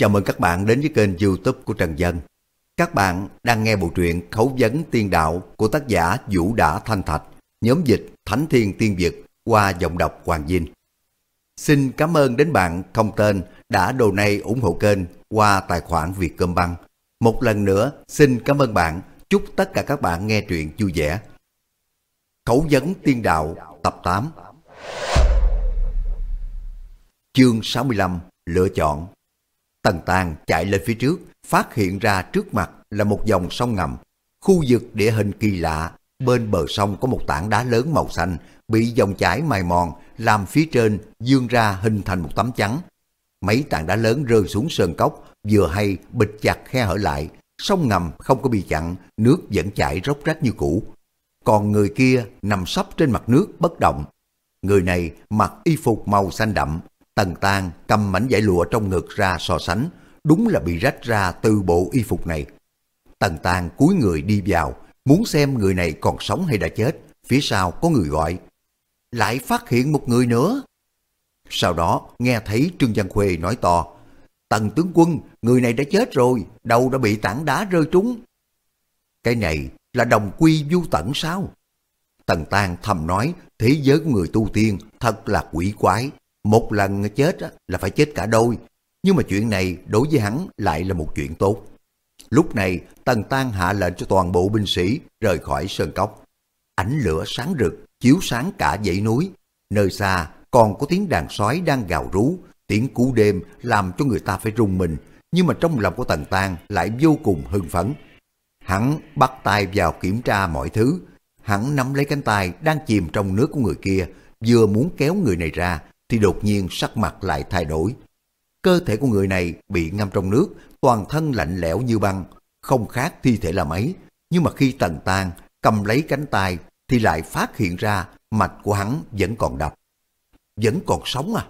Chào mừng các bạn đến với kênh youtube của Trần Dân. Các bạn đang nghe bộ truyện Khấu vấn tiên đạo của tác giả Vũ Đã Thanh Thạch, nhóm dịch Thánh Thiên Tiên Việt qua giọng đọc Hoàng Vinh. Xin cảm ơn đến bạn không tên đã đồ này ủng hộ kênh qua tài khoản Việt Cơm Băng. Một lần nữa xin cảm ơn bạn, chúc tất cả các bạn nghe truyện vui vẻ. Khấu vấn tiên đạo tập 8 Chương 65 Lựa chọn Tần Tàng chạy lên phía trước, phát hiện ra trước mặt là một dòng sông ngầm. Khu vực địa hình kỳ lạ, bên bờ sông có một tảng đá lớn màu xanh, bị dòng chảy mài mòn, làm phía trên dương ra hình thành một tấm trắng. Mấy tảng đá lớn rơi xuống sơn cốc, vừa hay bịch chặt khe hở lại, sông ngầm không có bị chặn, nước vẫn chảy róc rách như cũ. Còn người kia nằm sấp trên mặt nước bất động. Người này mặc y phục màu xanh đậm, Tần Tang cầm mảnh vải lụa trong ngực ra so sánh, đúng là bị rách ra từ bộ y phục này. Tần Tang cúi người đi vào, muốn xem người này còn sống hay đã chết, phía sau có người gọi. Lại phát hiện một người nữa. Sau đó nghe thấy Trương Văn Khuê nói to, Tần tướng quân, người này đã chết rồi, đầu đã bị tảng đá rơi trúng. Cái này là đồng quy du tận sao? Tần Tang thầm nói, thế giới của người tu tiên thật là quỷ quái, một lần chết là phải chết cả đôi, nhưng mà chuyện này đối với hắn lại là một chuyện tốt. Lúc này, Tần Tăng hạ lệnh cho toàn bộ binh sĩ rời khỏi sơn cốc. Ánh lửa sáng rực, chiếu sáng cả dãy núi. Nơi xa còn có tiếng đàn sói đang gào rú, tiếng cú đêm làm cho người ta phải rung mình, nhưng mà trong lòng của Tần Tăng lại vô cùng hưng phấn. Hắn bắt tay vào kiểm tra mọi thứ, hắn nắm lấy cánh tay đang chìm trong nước của người kia, vừa muốn kéo người này ra thì đột nhiên sắc mặt lại thay đổi. Cơ thể của người này bị ngâm trong nước, toàn thân lạnh lẽo như băng, không khác thi thể là mấy. Nhưng mà khi Tần Tan cầm lấy cánh tay thì lại phát hiện ra mạch của hắn vẫn còn đập. Vẫn còn sống à?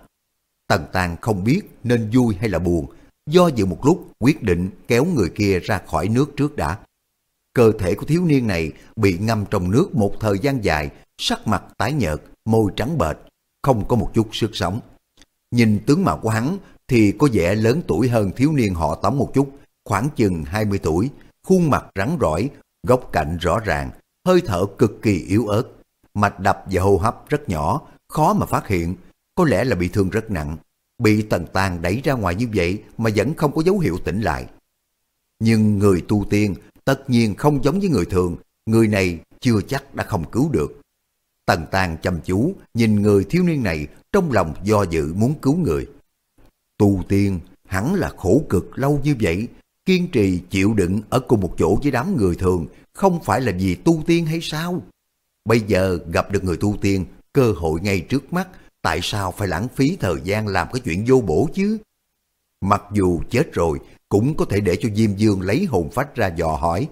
Tần Tan không biết nên vui hay là buồn, do dự một lúc quyết định kéo người kia ra khỏi nước trước đã. Cơ thể của thiếu niên này bị ngâm trong nước một thời gian dài, sắc mặt tái nhợt, môi trắng bệch, không có một chút sức sống. Nhìn tướng mạo của hắn thì có vẻ lớn tuổi hơn thiếu niên họ tống một chút, khoảng chừng 20 tuổi, khuôn mặt rắn rỏi, góc cạnh rõ ràng, hơi thở cực kỳ yếu ớt, mạch đập và hô hấp rất nhỏ, khó mà phát hiện, có lẽ là bị thương rất nặng. Bị tần tàn đẩy ra ngoài như vậy mà vẫn không có dấu hiệu tỉnh lại. Nhưng người tu tiên tất nhiên không giống với người thường, người này chưa chắc đã không cứu được. Tần Tàng chăm chú nhìn người thiếu niên này trong lòng do dự muốn cứu người. Tu tiên hẳn là khổ cực lâu như vậy, kiên trì chịu đựng ở cùng một chỗ với đám người thường không phải là vì tu tiên hay sao? Bây giờ gặp được người tu tiên, cơ hội ngay trước mắt, tại sao phải lãng phí thời gian làm cái chuyện vô bổ chứ? Mặc dù chết rồi, cũng có thể để cho Diêm Dương lấy hồn phách ra dò hỏi,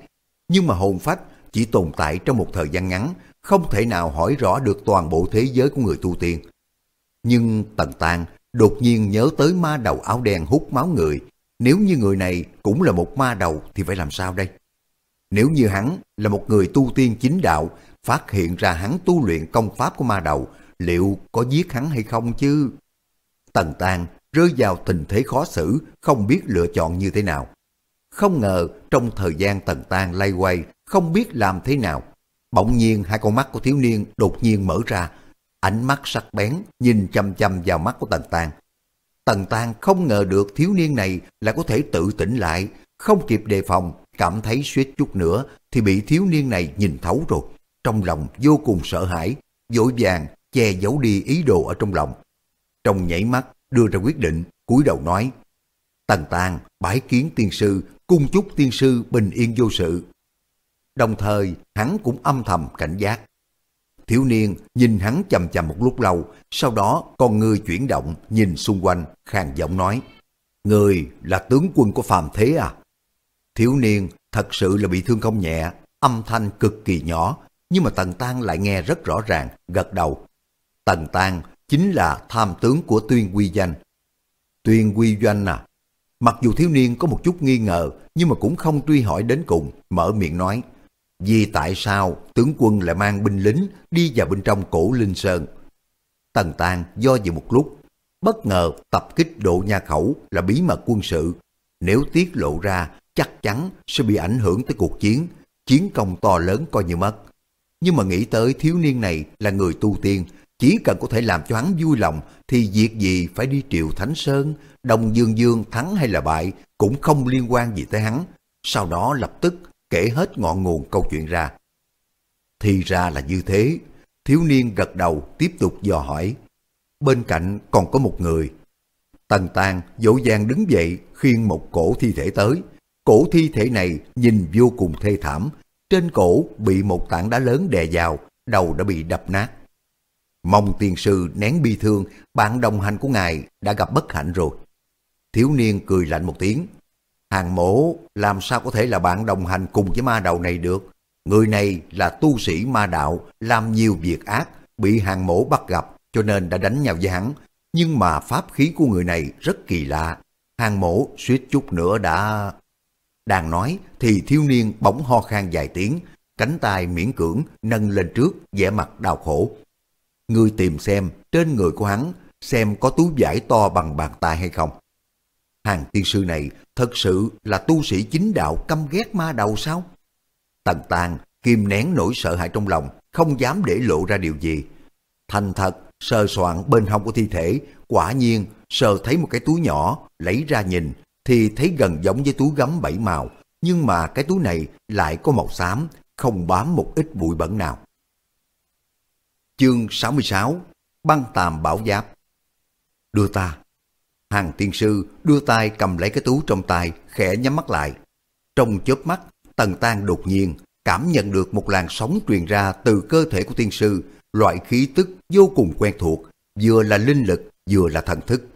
nhưng mà hồn phách chỉ tồn tại trong một thời gian ngắn, không thể nào hỏi rõ được toàn bộ thế giới của người tu tiên. Nhưng Tần Tàng đột nhiên nhớ tới ma đầu áo đen hút máu người. Nếu như người này cũng là một ma đầu thì phải làm sao đây? Nếu như hắn là một người tu tiên chính đạo, phát hiện ra hắn tu luyện công pháp của ma đầu, liệu có giết hắn hay không chứ? Tần Tàng rơi vào tình thế khó xử, không biết lựa chọn như thế nào. Không ngờ trong thời gian Tần Tàng lay quay, không biết làm thế nào, Bỗng nhiên hai con mắt của thiếu niên đột nhiên mở ra, ánh mắt sắc bén nhìn chăm chăm vào mắt của Tần Tàng. Tần Tàng không ngờ được thiếu niên này lại có thể tự tỉnh lại, không kịp đề phòng, cảm thấy suýt chút nữa thì bị thiếu niên này nhìn thấu rồi. Trong lòng vô cùng sợ hãi, dội vàng che giấu đi ý đồ ở trong lòng. Trong nhảy mắt đưa ra quyết định, cúi đầu nói, Tần Tàng bái kiến tiên sư, cung chúc tiên sư bình yên vô sự. Đồng thời, hắn cũng âm thầm cảnh giác. Thiếu niên nhìn hắn chầm chầm một lúc lâu, sau đó con người chuyển động nhìn xung quanh, khàn giọng nói, Người là tướng quân của phàm thế à? Thiếu niên thật sự là bị thương không nhẹ, âm thanh cực kỳ nhỏ, nhưng mà Tần Tăng lại nghe rất rõ ràng, gật đầu. Tần Tăng chính là tham tướng của Tuyên Quy Danh. Tuyên Quy Doanh à? Mặc dù thiếu niên có một chút nghi ngờ, nhưng mà cũng không truy hỏi đến cùng, mở miệng nói. Vì tại sao tướng quân lại mang binh lính đi vào bên trong cổ Linh Sơn? Tần Tàng do dự một lúc, bất ngờ tập kích độ nha khẩu là bí mật quân sự, Nếu tiết lộ ra, chắc chắn sẽ bị ảnh hưởng tới cuộc chiến, chiến công to lớn coi như mất. Nhưng mà nghĩ tới thiếu niên này là người tu tiên, chỉ cần có thể làm cho hắn vui lòng thì việc gì phải đi triệu Thánh Sơn, Đông Dương Dương thắng hay là bại cũng không liên quan gì tới hắn. Sau đó lập tức kể hết ngọn nguồn câu chuyện ra. Thì ra là như thế, thiếu niên gật đầu tiếp tục dò hỏi. Bên cạnh còn có một người. Tần Tàng dỗ dàng đứng dậy khiêng một cổ thi thể tới. Cổ thi thể này nhìn vô cùng thê thảm, trên cổ bị một tảng đá lớn đè vào, đầu đã bị đập nát. Mong tiền sư nén bi thương, bạn đồng hành của ngài đã gặp bất hạnh rồi. Thiếu niên cười lạnh một tiếng. Hàng mổ làm sao có thể là bạn đồng hành cùng với ma đầu này được. Người này là tu sĩ ma đạo, làm nhiều việc ác, bị hàng mổ bắt gặp cho nên đã đánh nhau với hắn. Nhưng mà pháp khí của người này rất kỳ lạ. Hàng mổ suýt chút nữa đã... Đang nói thì thiếu niên bỗng ho khan vài tiếng, cánh tay miễn cưỡng nâng lên trước, vẻ mặt đau khổ. Người tìm xem trên người của hắn xem có túi vải to bằng bàn tay hay không. Hàng tiên sư này thật sự là tu sĩ chính đạo căm ghét ma đầu sao? Tần Tàng kìm nén nỗi sợ hãi trong lòng, không dám để lộ ra điều gì. Thành thật, sờ soạn bên hông của thi thể, quả nhiên sờ thấy một cái túi nhỏ, lấy ra nhìn, thì thấy gần giống với túi gấm bảy màu, nhưng mà cái túi này lại có màu xám, không bám một ít bụi bẩn nào. Chương 66 Băng tàm bảo giáp Đưa ta Hàng tiên sư đưa tay cầm lấy cái túi trong tay, khẽ nhắm mắt lại. Trong chớp mắt, Tần Tan đột nhiên cảm nhận được một làn sóng truyền ra từ cơ thể của tiên sư, loại khí tức vô cùng quen thuộc, vừa là linh lực, vừa là thần thức.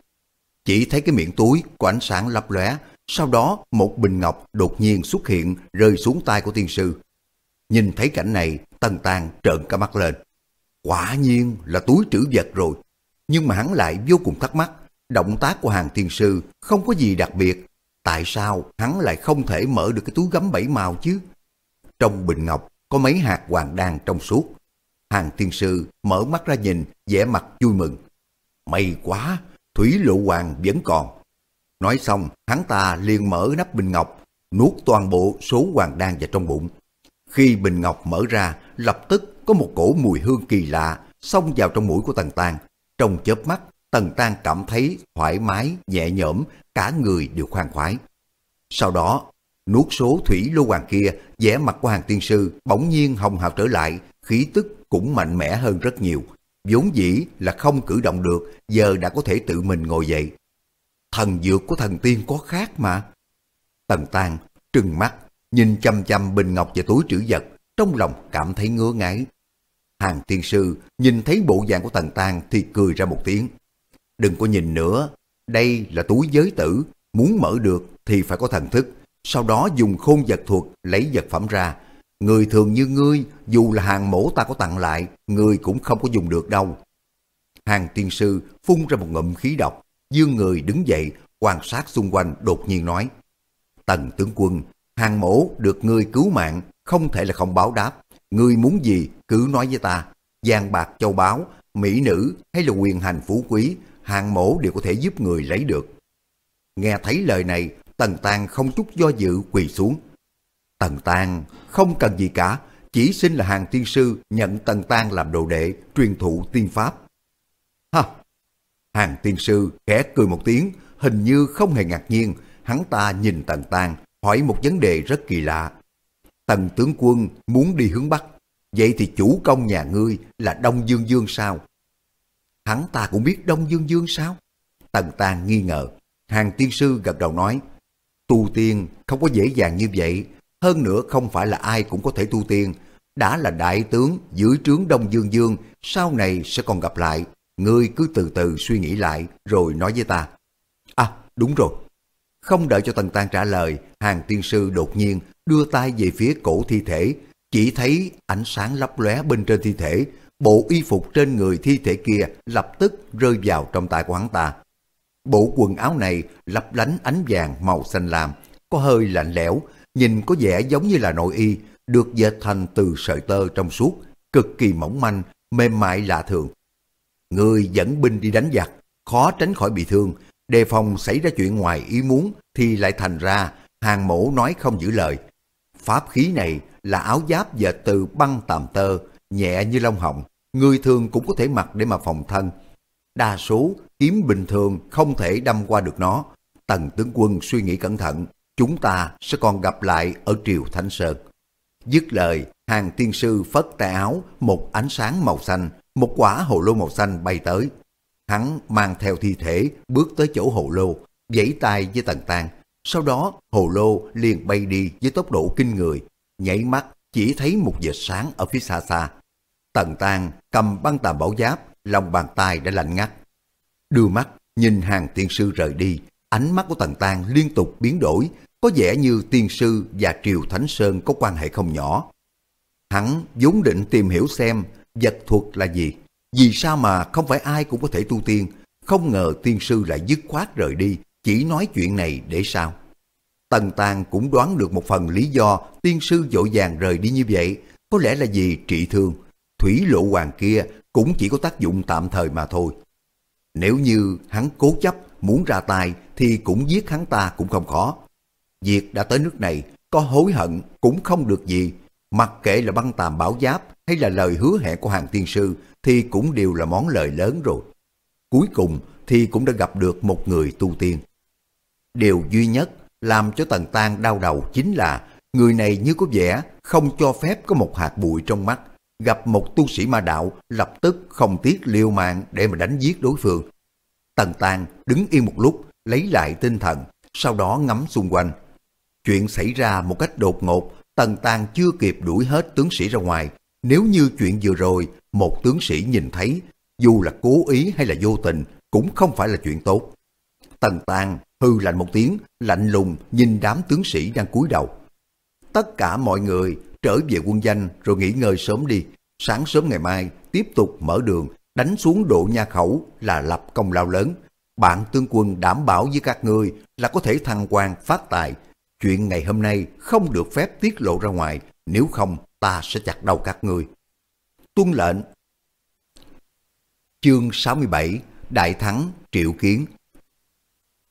Chỉ thấy cái miệng túi của ánh sáng lấp lóe, sau đó một bình ngọc đột nhiên xuất hiện rơi xuống tay của tiên sư. Nhìn thấy cảnh này, Tần Tàng trợn cả mắt lên. Quả nhiên là túi trữ vật rồi. Nhưng mà hắn lại vô cùng thắc mắc, động tác của hàng thiên sư không có gì đặc biệt. Tại sao hắn lại không thể mở được cái túi gấm bảy màu chứ? Trong bình ngọc có mấy hạt hoàng đan trong suốt. Hàng thiên sư mở mắt ra nhìn, vẻ mặt vui mừng. May quá, thủy lộ hoàng vẫn còn. Nói xong, hắn ta liền mở nắp bình ngọc, nuốt toàn bộ số hoàng đan vào trong bụng. Khi bình ngọc mở ra, lập tức có một cổ mùi hương kỳ lạ xông vào trong mũi của Tần tàng Trong chớp mắt, Tần Tăng cảm thấy thoải mái, nhẹ nhõm, cả người đều khoan khoái. Sau đó, nuốt số thủy lô hoàng kia, vẻ mặt của hàng tiên sư bỗng nhiên hồng hào trở lại, khí tức cũng mạnh mẽ hơn rất nhiều. vốn dĩ là không cử động được, giờ đã có thể tự mình ngồi dậy. Thần dược của thần tiên có khác mà. Tần Tăng trừng mắt, nhìn chăm chăm bình ngọc và túi trữ vật, trong lòng cảm thấy ngứa ngáy. Hàng tiên sư nhìn thấy bộ dạng của Tần Tăng thì cười ra một tiếng. Đừng có nhìn nữa, đây là túi giới tử, muốn mở được thì phải có thần thức, sau đó dùng khôn vật thuật lấy vật phẩm ra. Người thường như ngươi, dù là hàng mổ ta có tặng lại, ngươi cũng không có dùng được đâu. Hàng tiên sư phun ra một ngụm khí độc, dương người đứng dậy, quan sát xung quanh đột nhiên nói. Tần tướng quân, hàng mổ được ngươi cứu mạng, không thể là không báo đáp. Ngươi muốn gì cứ nói với ta, giang bạc châu báu, mỹ nữ hay là quyền hành phú quý, hàng mổ đều có thể giúp người lấy được. Nghe thấy lời này, Tần Tàng không chút do dự quỳ xuống. Tần Tàng không cần gì cả, chỉ xin là hàng tiên sư nhận Tần Tàng làm đồ đệ, truyền thụ tiên pháp. Ha! Hàng tiên sư khẽ cười một tiếng, hình như không hề ngạc nhiên, hắn ta nhìn Tần Tàng, hỏi một vấn đề rất kỳ lạ. Tần tướng quân muốn đi hướng Bắc, vậy thì chủ công nhà ngươi là Đông Dương Dương sao? Hắn ta cũng biết Đông Dương Dương sao? Tần Tàng nghi ngờ. Hàng tiên sư gật đầu nói, tu tiên không có dễ dàng như vậy, hơn nữa không phải là ai cũng có thể tu tiên. Đã là đại tướng dưới trướng Đông Dương Dương, sau này sẽ còn gặp lại. Ngươi cứ từ từ suy nghĩ lại rồi nói với ta. À, đúng rồi. Không đợi cho Tần Tàng trả lời, hàng tiên sư đột nhiên đưa tay về phía cổ thi thể, chỉ thấy ánh sáng lấp lóe bên trên thi thể, bộ y phục trên người thi thể kia lập tức rơi vào trong tay của hắn ta. Bộ quần áo này lấp lánh ánh vàng màu xanh lam, có hơi lạnh lẽo, nhìn có vẻ giống như là nội y, được dệt thành từ sợi tơ trong suốt, cực kỳ mỏng manh, mềm mại lạ thường. Người dẫn binh đi đánh giặc, khó tránh khỏi bị thương, đề phòng xảy ra chuyện ngoài ý muốn, thì lại thành ra hàng mổ nói không giữ lời. Pháp khí này là áo giáp dệt từ băng tàm tơ, nhẹ như lông hồng, người thường cũng có thể mặc để mà phòng thân. Đa số kiếm bình thường không thể đâm qua được nó. Tần tướng quân suy nghĩ cẩn thận, chúng ta sẽ còn gặp lại ở triều Thánh Sơn. Dứt lời, hàng tiên sư phất tay áo, một ánh sáng màu xanh, một quả hồ lô màu xanh bay tới. Hắn mang theo thi thể, bước tới chỗ hồ lô, vẫy tay với tần tàng. Sau đó, hồ lô liền bay đi với tốc độ kinh người, nhảy mắt chỉ thấy một vệt sáng ở phía xa xa. Tần Tàng cầm băng tà bảo giáp, lòng bàn tay đã lạnh ngắt. Đưa mắt nhìn hàng tiên sư rời đi, ánh mắt của Tần Tàng liên tục biến đổi, có vẻ như tiên sư và Triều Thánh Sơn có quan hệ không nhỏ. Hắn vốn định tìm hiểu xem vật thuật là gì, vì sao mà không phải ai cũng có thể tu tiên, không ngờ tiên sư lại dứt khoát rời đi, chỉ nói chuyện này để sao. Tần Tàng cũng đoán được một phần lý do tiên sư dội vàng rời đi như vậy, có lẽ là vì trị thương. Thủy lộ hoàng kia cũng chỉ có tác dụng tạm thời mà thôi. Nếu như hắn cố chấp muốn ra tay thì cũng giết hắn ta cũng không khó. Việc đã tới nước này, có hối hận cũng không được gì. Mặc kệ là băng tàm bảo giáp hay là lời hứa hẹn của hàng tiên sư thì cũng đều là món lời lớn rồi. Cuối cùng thì cũng đã gặp được một người tu tiên. Điều duy nhất làm cho Tần Tan đau đầu chính là người này như có vẻ không cho phép có một hạt bụi trong mắt. Gặp một tu sĩ ma đạo lập tức không tiếc liều mạng để mà đánh giết đối phương. Tần Tàng đứng yên một lúc lấy lại tinh thần, sau đó ngắm xung quanh. Chuyện xảy ra một cách đột ngột, Tần Tàng chưa kịp đuổi hết tướng sĩ ra ngoài. Nếu như chuyện vừa rồi, một tướng sĩ nhìn thấy, dù là cố ý hay là vô tình, cũng không phải là chuyện tốt. Tần Tàng hư lạnh một tiếng, lạnh lùng nhìn đám tướng sĩ đang cúi đầu. Tất cả mọi người trở về quân danh rồi nghỉ ngơi sớm đi. Sáng sớm ngày mai tiếp tục mở đường, đánh xuống độ nha khẩu là lập công lao lớn. Bạn tướng quân đảm bảo với các ngươi là có thể thăng quan phát tài, Chuyện ngày hôm nay không được phép tiết lộ ra ngoài, nếu không ta sẽ chặt đầu các ngươi. Tuân lệnh Chương 67 Đại Thắng Triệu Kiến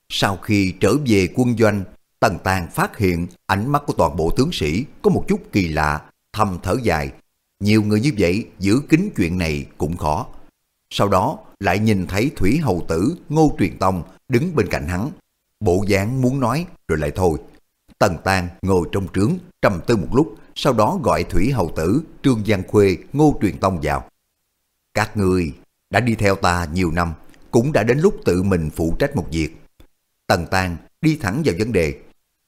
Sau khi trở về quân doanh, Tần Tàng phát hiện ánh mắt của toàn bộ tướng sĩ có một chút kỳ lạ, thầm thở dài. Nhiều người như vậy giữ kín chuyện này cũng khó. Sau đó lại nhìn thấy Thủy Hầu Tử Ngô Truyền Tông đứng bên cạnh hắn. Bộ dáng muốn nói rồi lại thôi. Tần Tàng ngồi trong trướng, trầm tư một lúc, sau đó gọi Thủy Hầu Tử, Trương Giang Khuê, Ngô Truyền Tông vào. Các người đã đi theo ta nhiều năm, cũng đã đến lúc tự mình phụ trách một việc. Tần Tàng đi thẳng vào vấn đề,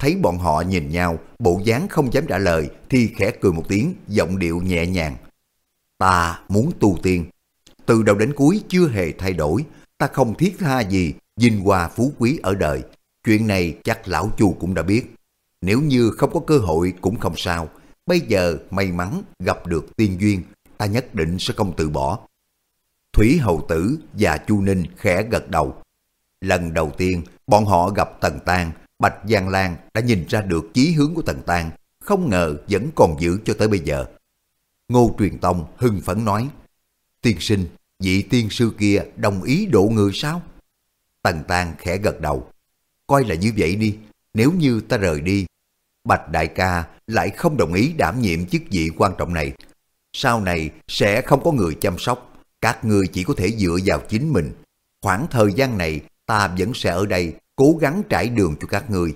thấy bọn họ nhìn nhau, bộ dáng không dám trả lời thì khẽ cười một tiếng, giọng điệu nhẹ nhàng. Ta muốn tu tiên, từ đầu đến cuối chưa hề thay đổi, ta không thiết tha gì, vinh hoa phú quý ở đời. Chuyện này chắc lão chu cũng đã biết. Nếu như không có cơ hội cũng không sao. Bây giờ may mắn gặp được tiên duyên, ta nhất định sẽ không từ bỏ. Thủy Hầu Tử và Chu Ninh khẽ gật đầu. Lần đầu tiên, bọn họ gặp Tần Tang, Bạch Giang Lan đã nhìn ra được chí hướng của Tần tàng không ngờ vẫn còn giữ cho tới bây giờ. Ngô Truyền Tông hưng phấn nói, Tiên sinh, vị tiên sư kia đồng ý độ người sao? Tần tàng khẽ gật đầu, coi là như vậy đi, nếu như ta rời đi, Bạch Đại ca lại không đồng ý đảm nhiệm chức vị quan trọng này. Sau này sẽ không có người chăm sóc, các người chỉ có thể dựa vào chính mình. Khoảng thời gian này ta vẫn sẽ ở đây cố gắng trải đường cho các người.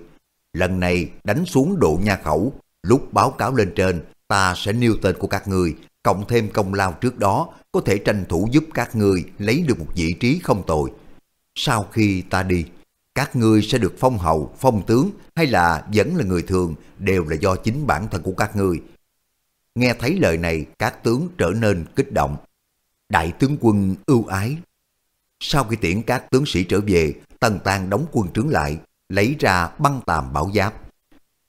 Lần này đánh xuống độ nha khẩu, lúc báo cáo lên trên ta sẽ nêu tên của các người, cộng thêm công lao trước đó có thể tranh thủ giúp các người lấy được một vị trí không tồi. Sau khi ta đi, các ngươi sẽ được phong hầu, phong tướng hay là vẫn là người thường đều là do chính bản thân của các ngươi. Nghe thấy lời này, các tướng trở nên kích động. Đại tướng quân ưu ái. Sau khi tiễn các tướng sĩ trở về, Tần Tàng đóng quân trướng lại, lấy ra băng tàm bảo giáp.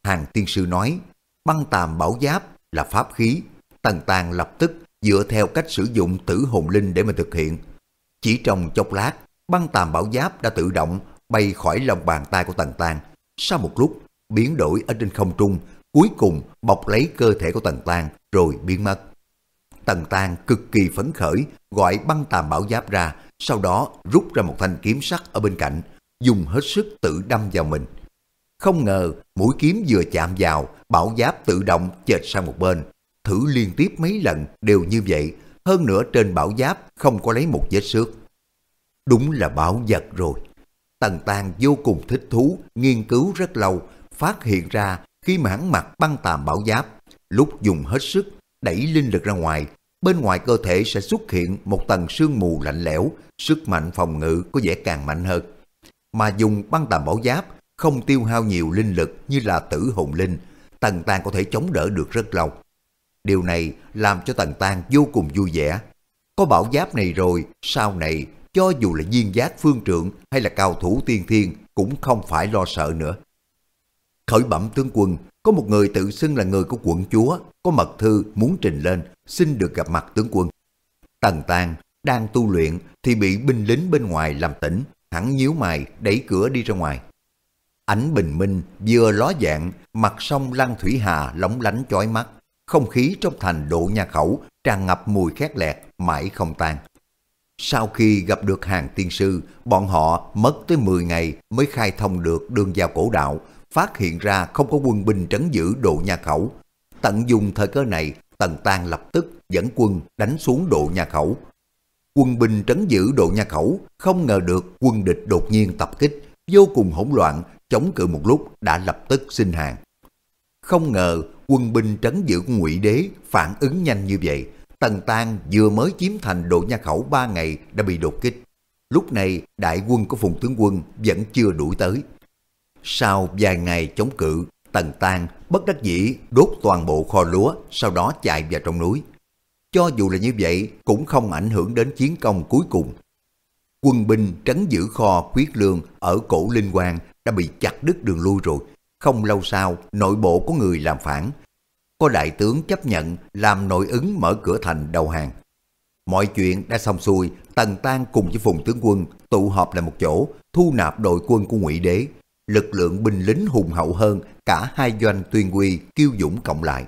Hàng tiên sư nói, băng tàm bảo giáp là pháp khí. Tần Tàng lập tức dựa theo cách sử dụng tử hồn linh để mà thực hiện. Chỉ trong chốc lát, băng tàm bảo giáp đã tự động bay khỏi lòng bàn tay của Tần Tàng. Sau một lúc, biến đổi ở trên không trung, cuối cùng bọc lấy cơ thể của Tần Tàng rồi biến mất. Tần Tàng cực kỳ phấn khởi, gọi băng tàm bảo giáp ra, sau đó rút ra một thanh kiếm sắt ở bên cạnh, dùng hết sức tự đâm vào mình. Không ngờ mũi kiếm vừa chạm vào, bảo giáp tự động chệch sang một bên. Thử liên tiếp mấy lần đều như vậy, hơn nữa trên bảo giáp không có lấy một vết xước. Đúng là bảo vật rồi. Tần Tàng vô cùng thích thú, nghiên cứu rất lâu, phát hiện ra khi mà hắn mặc băng tàm bảo giáp, lúc dùng hết sức đẩy linh lực ra ngoài, bên ngoài cơ thể sẽ xuất hiện một tầng sương mù lạnh lẽo, sức mạnh phòng ngự có vẻ càng mạnh hơn. Mà dùng băng tàm bảo giáp không tiêu hao nhiều linh lực như là tử hồn linh, Tần Tàng có thể chống đỡ được rất lâu. Điều này làm cho Tần Tàng vô cùng vui vẻ. Có bảo giáp này rồi, sau này cho dù là viên giác phương trượng hay là cao thủ tiên thiên cũng không phải lo sợ nữa. Khởi bẩm tướng quân, có một người tự xưng là người của quận chúa, có mật thư muốn trình lên, xin được gặp mặt tướng quân. Tần Tàng đang tu luyện thì bị binh lính bên ngoài làm tỉnh, hắn nhíu mày đẩy cửa đi ra ngoài. Ánh bình minh vừa ló dạng, mặt sông Lăng Thủy Hà lóng lánh chói mắt, không khí trong thành độ nha khẩu tràn ngập mùi khét lẹt, mãi không tan. Sau khi gặp được hàng tiên sư, bọn họ mất tới 10 ngày mới khai thông được đường giao cổ đạo, phát hiện ra không có quân binh trấn giữ độ nhà khẩu. Tận dùng thời cơ này, Tần tang lập tức dẫn quân đánh xuống độ nhà khẩu. Quân binh trấn giữ độ nhà khẩu không ngờ được quân địch đột nhiên tập kích, vô cùng hỗn loạn, chống cự một lúc đã lập tức xin hàng. Không ngờ quân binh trấn giữ của ngụy đế phản ứng nhanh như vậy, Tần tang vừa mới chiếm thành độ nha khẩu ba ngày đã bị đột kích. Lúc này đại quân của Phùng Tướng Quân vẫn chưa đuổi tới. Sau vài ngày chống cự, Tần Tan bất đắc dĩ đốt toàn bộ kho lúa, sau đó chạy vào trong núi. Cho dù là như vậy cũng không ảnh hưởng đến chiến công cuối cùng. Quân binh trấn giữ kho quyết lương ở cổ Linh Quang đã bị chặt đứt đường lui rồi. Không lâu sau, nội bộ có người làm phản, có đại tướng chấp nhận làm nội ứng mở cửa thành đầu hàng. Mọi chuyện đã xong xuôi, Tần Tan cùng với Phùng tướng quân tụ họp lại một chỗ, thu nạp đội quân của Ngụy Đế. Lực lượng binh lính hùng hậu hơn cả hai doanh tuyên quy kiêu dũng cộng lại.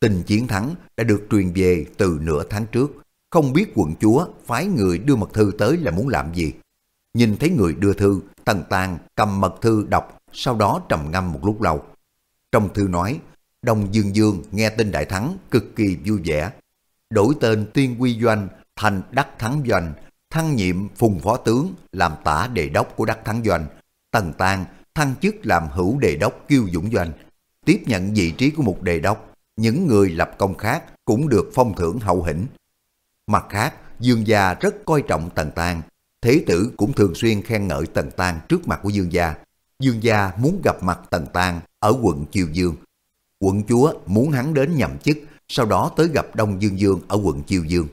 Tình chiến thắng đã được truyền về từ nửa tháng trước. Không biết quận chúa phái người đưa mật thư tới là muốn làm gì. Nhìn thấy người đưa thư, Tần Tàng cầm mật thư đọc, sau đó trầm ngâm một lúc lâu. Trong thư nói, Đông Dương Dương nghe tin đại thắng cực kỳ vui vẻ. Đổi tên Tiên Quy Doanh thành Đắc Thắng Doanh, thăng nhiệm phùng phó tướng làm tả đề đốc của Đắc Thắng Doanh. Tần Tàng thăng chức làm hữu đề đốc Kiêu Dũng Doanh. Tiếp nhận vị trí của một đề đốc, những người lập công khác cũng được phong thưởng hậu hĩnh. Mặt khác, Dương gia rất coi trọng Tần Tàng, Thế tử cũng thường xuyên khen ngợi Tần Tàng trước mặt của Dương gia. Dương gia muốn gặp mặt Tần Tàng ở quận Chiều Dương quận chúa muốn hắn đến nhậm chức, sau đó tới gặp Đông Dương Dương ở quận Chiêu Dương.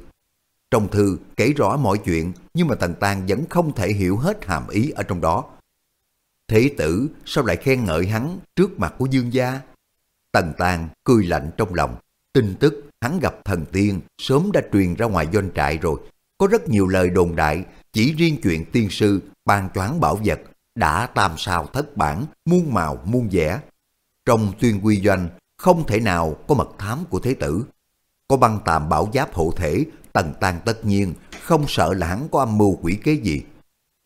Trong thư kể rõ mọi chuyện, nhưng mà Tần Tàng vẫn không thể hiểu hết hàm ý ở trong đó. Thế tử sao lại khen ngợi hắn trước mặt của Dương gia? Tần Tàng cười lạnh trong lòng, tin tức hắn gặp thần tiên sớm đã truyền ra ngoài doanh trại rồi. Có rất nhiều lời đồn đại, chỉ riêng chuyện tiên sư ban choán bảo vật đã tam sao thất bản, muôn màu muôn vẻ, trong tuyên quy doanh, không thể nào có mật thám của thế tử. Có băng tàm bảo giáp hộ thể, tần tàng tất nhiên, không sợ là hắn có âm mưu quỷ kế gì.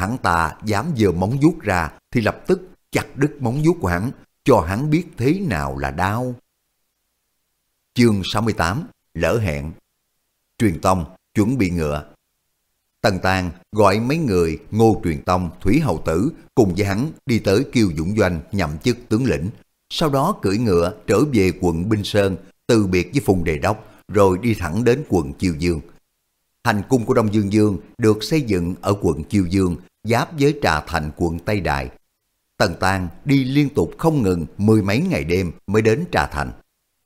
Hắn ta dám giơ móng vuốt ra thì lập tức chặt đứt móng vuốt của hắn, cho hắn biết thế nào là đau. Chương 68 Lỡ hẹn Truyền Tông chuẩn bị ngựa Tần Tàng gọi mấy người Ngô Truyền Tông, Thủy Hậu Tử cùng với hắn đi tới Kiêu Dũng Doanh nhậm chức tướng lĩnh, sau đó cưỡi ngựa trở về quận Binh Sơn, từ biệt với Phùng Đề Đốc, rồi đi thẳng đến quận Chiêu Dương. Hành cung của Đông Dương Dương được xây dựng ở quận Chiêu Dương, giáp với Trà Thành quận Tây Đại. Tần Tang đi liên tục không ngừng mười mấy ngày đêm mới đến Trà Thành.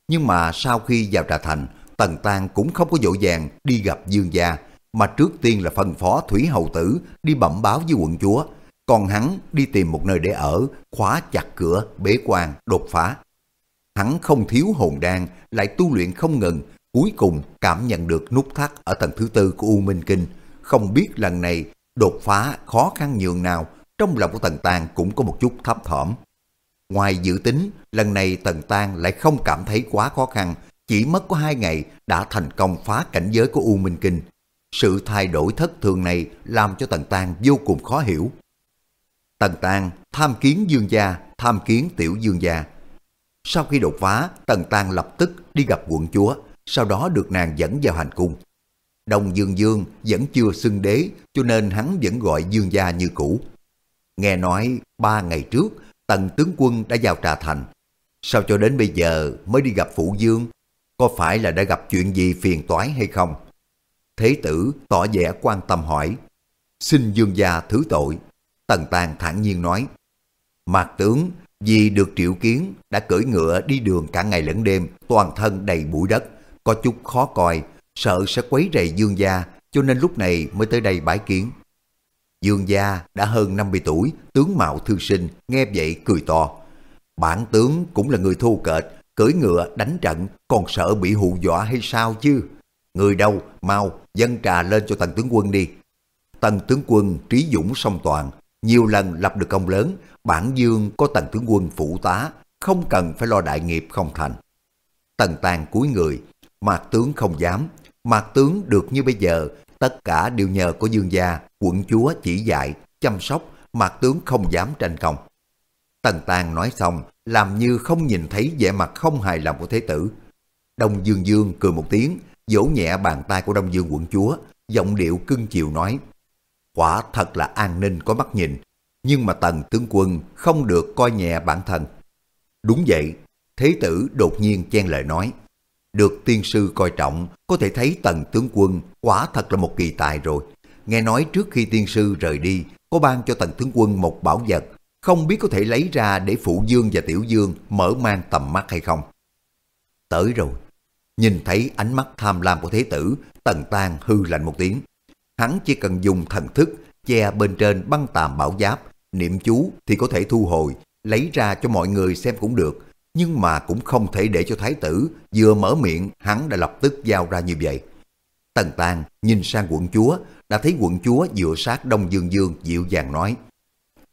Nhưng mà sau khi vào Trà Thành, Tần Tang cũng không có dỗ dàng đi gặp Dương gia, mà trước tiên là phân phó Thủy Hầu Tử đi bẩm báo với quận chúa còn hắn đi tìm một nơi để ở, khóa chặt cửa, bế quan, đột phá. Hắn không thiếu hồn đan, lại tu luyện không ngừng, cuối cùng cảm nhận được nút thắt ở tầng thứ tư của U Minh Kinh. Không biết lần này đột phá khó khăn nhường nào, trong lòng của Tần Tàng cũng có một chút thấp thỏm. Ngoài dự tính, lần này Tần Tàng lại không cảm thấy quá khó khăn, chỉ mất có hai ngày đã thành công phá cảnh giới của U Minh Kinh. Sự thay đổi thất thường này làm cho Tần Tàng vô cùng khó hiểu. Tần Tàng tham kiến dương gia, tham kiến tiểu dương gia. Sau khi đột phá, Tần Tàng lập tức đi gặp quận chúa, sau đó được nàng dẫn vào hành cung. Đông Dương Dương vẫn chưa xưng đế, cho nên hắn vẫn gọi Dương gia như cũ. Nghe nói ba ngày trước, Tần tướng quân đã vào Trà Thành. Sao cho đến bây giờ mới đi gặp Phụ Dương? Có phải là đã gặp chuyện gì phiền toái hay không? Thế tử tỏ vẻ quan tâm hỏi. Xin Dương gia thứ tội. Tần Tàng thản nhiên nói. Mạc tướng vì được triệu kiến đã cưỡi ngựa đi đường cả ngày lẫn đêm, toàn thân đầy bụi đất, có chút khó coi, sợ sẽ quấy rầy dương gia, cho nên lúc này mới tới đây bái kiến. Dương gia đã hơn 50 tuổi, tướng mạo thư sinh, nghe vậy cười to. Bản tướng cũng là người thô kệch, cưỡi ngựa đánh trận, còn sợ bị hù dọa hay sao chứ? Người đâu, mau, dân trà lên cho tần tướng quân đi. Tần tướng quân trí dũng song toàn, nhiều lần lập được công lớn, bản dương có tần tướng quân phụ tá, không cần phải lo đại nghiệp không thành. Tần tàn cúi người, mạc tướng không dám, mạc tướng được như bây giờ, tất cả đều nhờ có dương gia, quận chúa chỉ dạy, chăm sóc, mạc tướng không dám tranh công. Tần tàng nói xong, làm như không nhìn thấy vẻ mặt không hài lòng của thế tử. Đông Dương Dương cười một tiếng, vỗ nhẹ bàn tay của Đông Dương quận chúa, giọng điệu cưng chiều nói, quả thật là an ninh có mắt nhìn, nhưng mà tần tướng quân không được coi nhẹ bản thân. Đúng vậy, thế tử đột nhiên chen lời nói. Được tiên sư coi trọng, có thể thấy tần tướng quân quả thật là một kỳ tài rồi. Nghe nói trước khi tiên sư rời đi, có ban cho tần tướng quân một bảo vật, không biết có thể lấy ra để phụ dương và tiểu dương mở mang tầm mắt hay không. Tới rồi, nhìn thấy ánh mắt tham lam của thế tử, tần tan hư lạnh một tiếng. Hắn chỉ cần dùng thần thức che bên trên băng tàm bảo giáp, niệm chú thì có thể thu hồi, lấy ra cho mọi người xem cũng được, nhưng mà cũng không thể để cho thái tử vừa mở miệng hắn đã lập tức giao ra như vậy. Tần Tàng nhìn sang quận chúa, đã thấy quận chúa dựa sát Đông Dương Dương dịu dàng nói.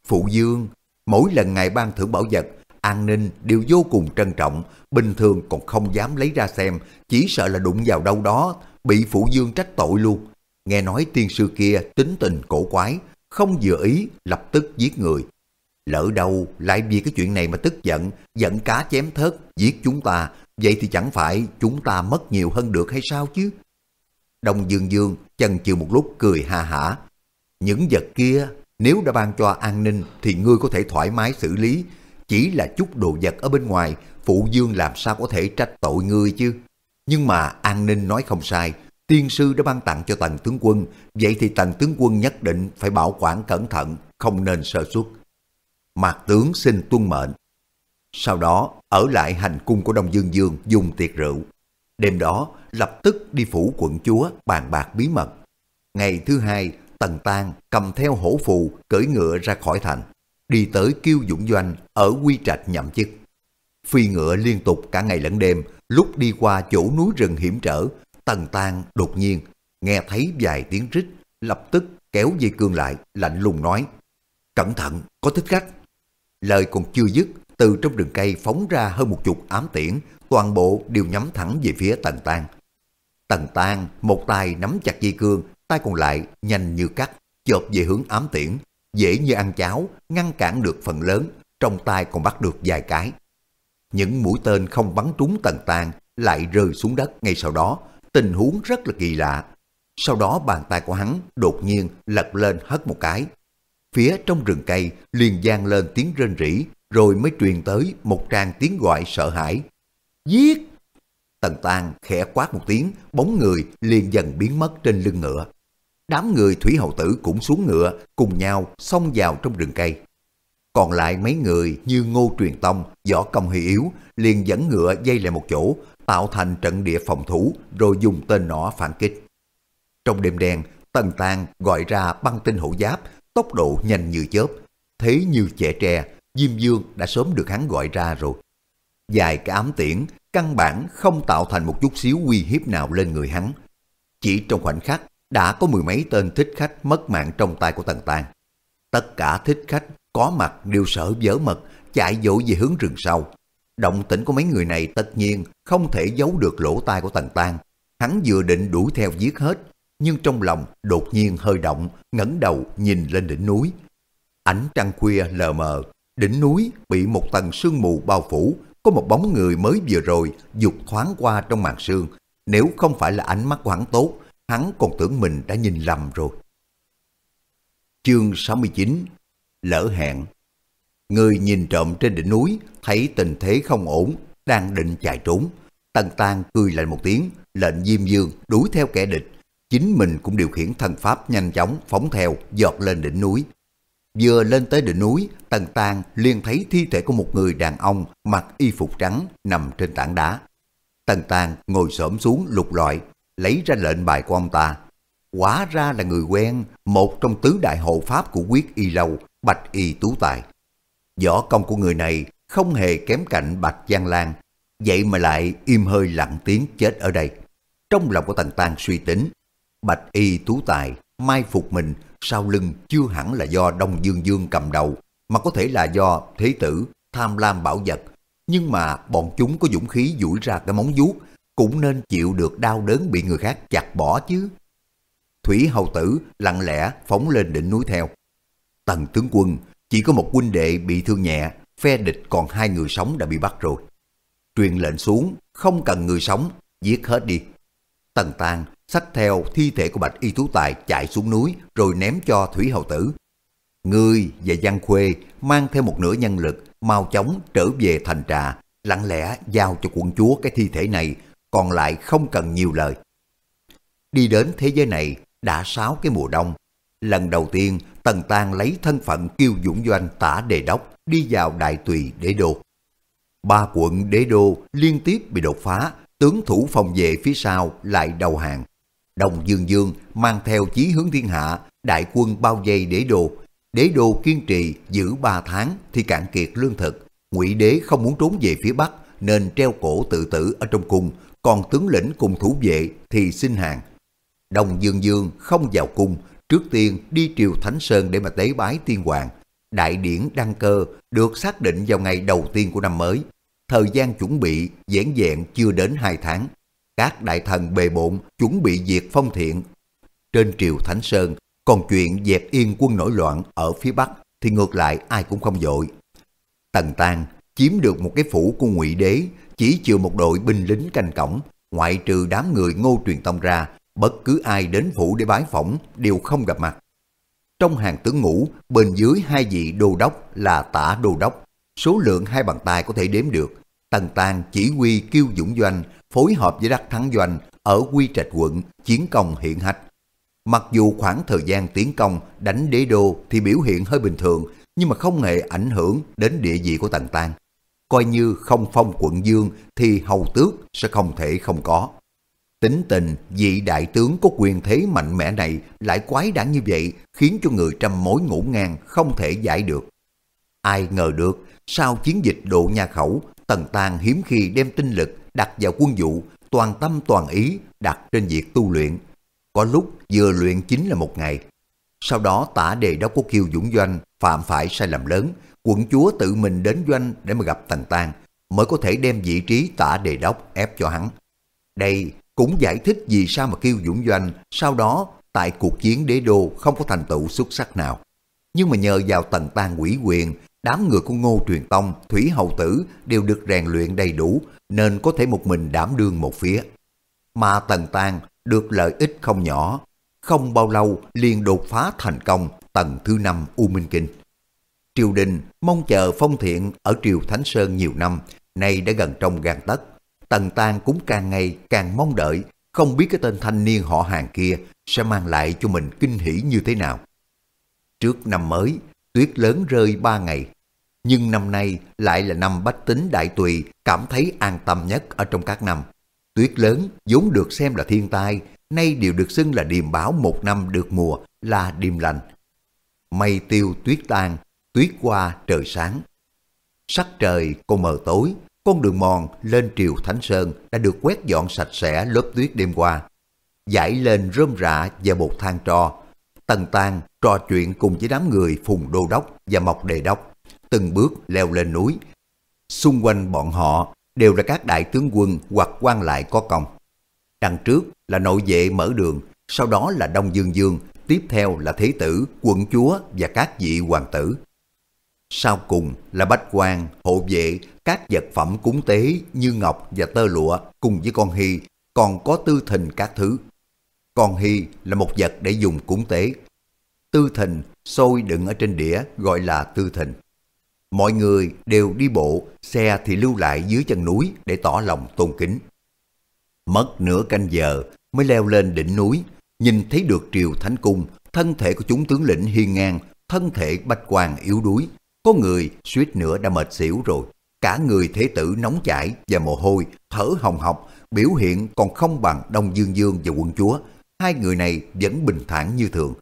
Phụ Dương, mỗi lần ngài ban thưởng bảo vật, an ninh đều vô cùng trân trọng, bình thường còn không dám lấy ra xem, chỉ sợ là đụng vào đâu đó, bị Phụ Dương trách tội luôn. Nghe nói tiên sư kia tính tình cổ quái, không vừa ý lập tức giết người. Lỡ đâu lại vì cái chuyện này mà tức giận, giận cá chém thớt, giết chúng ta, vậy thì chẳng phải chúng ta mất nhiều hơn được hay sao chứ? Đông Dương Dương chần chừ một lúc cười ha hả. Những vật kia nếu đã ban cho an ninh thì ngươi có thể thoải mái xử lý. Chỉ là chút đồ vật ở bên ngoài, phụ dương làm sao có thể trách tội ngươi chứ? Nhưng mà an ninh nói không sai, tiên sư đã ban tặng cho tần tướng quân, vậy thì tần tướng quân nhất định phải bảo quản cẩn thận, không nên sơ suất. Mạc tướng xin tuân mệnh. Sau đó, ở lại hành cung của Đông Dương Dương dùng tiệc rượu. Đêm đó, lập tức đi phủ quận chúa bàn bạc bí mật. Ngày thứ hai, Tần tang cầm theo hổ phù, cưỡi ngựa ra khỏi thành, đi tới Kiêu Dũng Doanh ở Quy Trạch nhậm chức. Phi ngựa liên tục cả ngày lẫn đêm, lúc đi qua chỗ núi rừng hiểm trở, Tần tang đột nhiên nghe thấy vài tiếng rít, lập tức kéo dây cương lại, lạnh lùng nói: "Cẩn thận, có thích khách." Lời còn chưa dứt, từ trong rừng cây phóng ra hơn một chục ám tiễn, toàn bộ đều nhắm thẳng về phía Tần Tan. Tần Tan một tay nắm chặt dây cương, tay còn lại nhanh như cắt, chộp về hướng ám tiễn, dễ như ăn cháo, ngăn cản được phần lớn, trong tay còn bắt được vài cái. Những mũi tên không bắn trúng Tần Tan lại rơi xuống đất ngay sau đó, tình huống rất là kỳ lạ. Sau đó bàn tay của hắn đột nhiên lật lên hất một cái. Phía trong rừng cây liền vang lên tiếng rên rỉ, rồi mới truyền tới một tràng tiếng gọi sợ hãi. Giết! Tần tàng khẽ quát một tiếng, bóng người liền dần biến mất trên lưng ngựa. Đám người thủy hậu tử cũng xuống ngựa, cùng nhau xông vào trong rừng cây. Còn lại mấy người như Ngô Truyền Tông, Võ Công Huy Yếu liền dẫn ngựa dây lại một chỗ, tạo thành trận địa phòng thủ rồi dùng tên nỏ phản kích. Trong đêm đen, Tần Tàng gọi ra băng tinh hộ giáp, tốc độ nhanh như chớp. Thế như trẻ tre, Diêm Dương đã sớm được hắn gọi ra rồi. Dài cái ám tiễn, căn bản không tạo thành một chút xíu uy hiếp nào lên người hắn. Chỉ trong khoảnh khắc, đã có mười mấy tên thích khách mất mạng trong tay của Tần Tàng. Tất cả thích khách có mặt đều sợ vỡ mật, chạy dội về hướng rừng sau. Động tĩnh của mấy người này tất nhiên không thể giấu được lỗ tai của Tần Tàng. Hắn vừa định đuổi theo giết hết, nhưng trong lòng đột nhiên hơi động, ngẩng đầu nhìn lên đỉnh núi. Ánh trăng khuya lờ mờ, đỉnh núi bị một tầng sương mù bao phủ, có một bóng người mới vừa rồi dục thoáng qua trong màn sương. Nếu không phải là ánh mắt của hắn tốt, hắn còn tưởng mình đã nhìn lầm rồi. Chương 69 Lỡ hẹn Người nhìn trộm trên đỉnh núi, thấy tình thế không ổn, đang định chạy trốn. Tần Tan cười lạnh một tiếng, lệnh Diêm Dương đuổi theo kẻ địch. Chính mình cũng điều khiển thần pháp nhanh chóng phóng theo, dọt lên đỉnh núi. Vừa lên tới đỉnh núi, Tần Tàng liền thấy thi thể của một người đàn ông mặc y phục trắng nằm trên tảng đá. Tần Tàng ngồi xổm xuống lục lọi, lấy ra lệnh bài của ông ta. Quả ra là người quen, một trong tứ đại hộ pháp của quyết y lâu, Bạch Y Tú Tài. Võ công của người này không hề kém cạnh Bạch Giang Lan, vậy mà lại im hơi lặng tiếng chết ở đây. Trong lòng của Tần Tàng suy tính, Bạch Y Tú Tài mai phục mình sau lưng chưa hẳn là do Đông Dương Dương cầm đầu, mà có thể là do thế tử tham lam bảo vật. Nhưng mà bọn chúng có dũng khí duỗi ra cái móng vuốt, cũng nên chịu được đau đớn bị người khác chặt bỏ chứ. Thủy hầu tử lặng lẽ phóng lên đỉnh núi theo. Tần tướng quân chỉ có một huynh đệ bị thương nhẹ, phe địch còn hai người sống đã bị bắt rồi. Truyền lệnh xuống, không cần người sống, giết hết đi. Tần Tàng xách theo thi thể của Bạch Y Tú Tài chạy xuống núi rồi ném cho Thủy Hậu Tử. Ngươi và Giang Khuê mang theo một nửa nhân lực mau chóng trở về thành trà, lặng lẽ giao cho quận chúa cái thi thể này, còn lại không cần nhiều lời. Đi đến thế giới này đã sáu cái mùa đông. Lần đầu tiên Tần Tàng lấy thân phận kiêu dũng doanh tả đề đốc đi vào đại tùy đế đô. Ba quận đế đô liên tiếp bị đột phá, tướng thủ phòng vệ phía sau lại đầu hàng. Đồng Dương Dương mang theo chí hướng thiên hạ, đại quân bao vây đế đô. Đế đô kiên trì giữ ba tháng thì cạn kiệt lương thực. Ngụy đế không muốn trốn về phía bắc nên treo cổ tự tử ở trong cung, còn tướng lĩnh cùng thủ vệ thì xin hàng. Đồng Dương Dương không vào cung, trước tiên đi triều Thánh Sơn để mà tế bái tiên hoàng. Đại điển đăng cơ được xác định vào ngày đầu tiên của năm mới. Thời gian chuẩn bị dẻn dẹn chưa đến hai tháng các đại thần bề bộn chuẩn bị diệt phong thiện. Trên triều Thánh Sơn, còn chuyện dẹp yên quân nổi loạn ở phía Bắc thì ngược lại ai cũng không dội. Tần Tan chiếm được một cái phủ của ngụy đế, chỉ chừa một đội binh lính canh cổng, ngoại trừ đám người ngô truyền tông ra, bất cứ ai đến phủ để bái phỏng đều không gặp mặt. Trong hàng tướng ngũ, bên dưới hai vị đô đốc là tả đô đốc, số lượng hai bàn tay có thể đếm được. Tần Tàng chỉ huy kiêu dũng doanh phối hợp với đắc thắng doanh ở quy trạch quận chiến công hiện hách. Mặc dù khoảng thời gian tiến công đánh đế đô thì biểu hiện hơi bình thường, nhưng mà không hề ảnh hưởng đến địa vị của Tần Tàng. Coi như không phong quận dương thì hầu tước sẽ không thể không có. Tính tình vị đại tướng có quyền thế mạnh mẽ này lại quái đản như vậy khiến cho người trăm mối ngủ ngang không thể giải được. Ai ngờ được sau chiến dịch độ nha khẩu, Tần Tàng hiếm khi đem tinh lực đặt vào quân vụ, toàn tâm toàn ý đặt trên việc tu luyện. Có lúc vừa luyện chính là một ngày. Sau đó tả đề đốc của Kiều Dũng Doanh phạm phải sai lầm lớn, quận chúa tự mình đến doanh để mà gặp Tần Tàng mới có thể đem vị trí tả đề đốc ép cho hắn. Đây cũng giải thích vì sao mà Kiều Dũng Doanh sau đó tại cuộc chiến đế đô không có thành tựu xuất sắc nào. Nhưng mà nhờ vào Tần Tàng quỷ quyền, đám người của Ngô Truyền Tông, Thủy Hậu Tử đều được rèn luyện đầy đủ nên có thể một mình đảm đương một phía. Mà Tần Tàng được lợi ích không nhỏ, không bao lâu liền đột phá thành công tầng thứ năm U Minh Kinh. Triều đình mong chờ phong thiện ở Triều Thánh Sơn nhiều năm, nay đã gần trong gan tất. Tần Tàng cũng càng ngày càng mong đợi, không biết cái tên thanh niên họ hàng kia sẽ mang lại cho mình kinh hỉ như thế nào. Trước năm mới, tuyết lớn rơi ba ngày, nhưng năm nay lại là năm bách tính đại tùy cảm thấy an tâm nhất ở trong các năm. Tuyết lớn vốn được xem là thiên tai, nay đều được xưng là điềm báo một năm được mùa là điềm lành. Mây tiêu tuyết tan, tuyết qua trời sáng. Sắc trời còn mờ tối, con đường mòn lên triều Thánh Sơn đã được quét dọn sạch sẽ lớp tuyết đêm qua. Giải lên rơm rạ và bột than tro. Tần tàng trò chuyện cùng với đám người Phùng Đô Đốc và Mộc Đề Đốc từng bước leo lên núi. Xung quanh bọn họ đều là các đại tướng quân hoặc quan lại có công. Đằng trước là nội vệ mở đường, sau đó là Đông Dương Dương, tiếp theo là Thế tử, quận chúa và các vị hoàng tử. Sau cùng là bách quan, hộ vệ, các vật phẩm cúng tế như ngọc và tơ lụa cùng với con hy, còn có tư thình các thứ còn hy là một vật để dùng cúng tế. Tư thình sôi đựng ở trên đĩa gọi là tư thình. Mọi người đều đi bộ, xe thì lưu lại dưới chân núi để tỏ lòng tôn kính. Mất nửa canh giờ mới leo lên đỉnh núi, nhìn thấy được triều thánh cung, thân thể của chúng tướng lĩnh hiên ngang, thân thể bách quan yếu đuối. Có người suýt nữa đã mệt xỉu rồi, cả người thế tử nóng chảy và mồ hôi, thở hồng hộc, biểu hiện còn không bằng Đông Dương Dương và quân chúa. Hai người này vẫn bình thản như thường.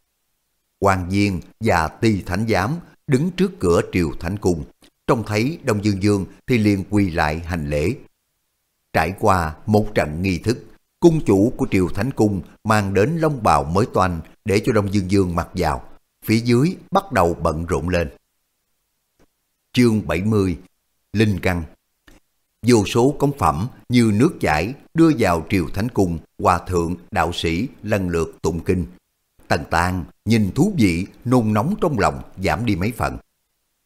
Hoàng Viên và Ti Thánh Giám đứng trước cửa triều thánh cung. Trông thấy Đông Dương Dương thì liền quỳ lại hành lễ. Trải qua một trận nghi thức, cung chủ của triều thánh cung mang đến long bào mới toanh để cho Đông Dương Dương mặc vào. Phía dưới bắt đầu bận rộn lên. Chương 70 Linh Căn Vô số công phẩm như nước chảy đưa vào triều thánh cung, hòa thượng, đạo sĩ lần lượt tụng kinh. Tần Tàng nhìn thú vị, nôn nóng trong lòng giảm đi mấy phần.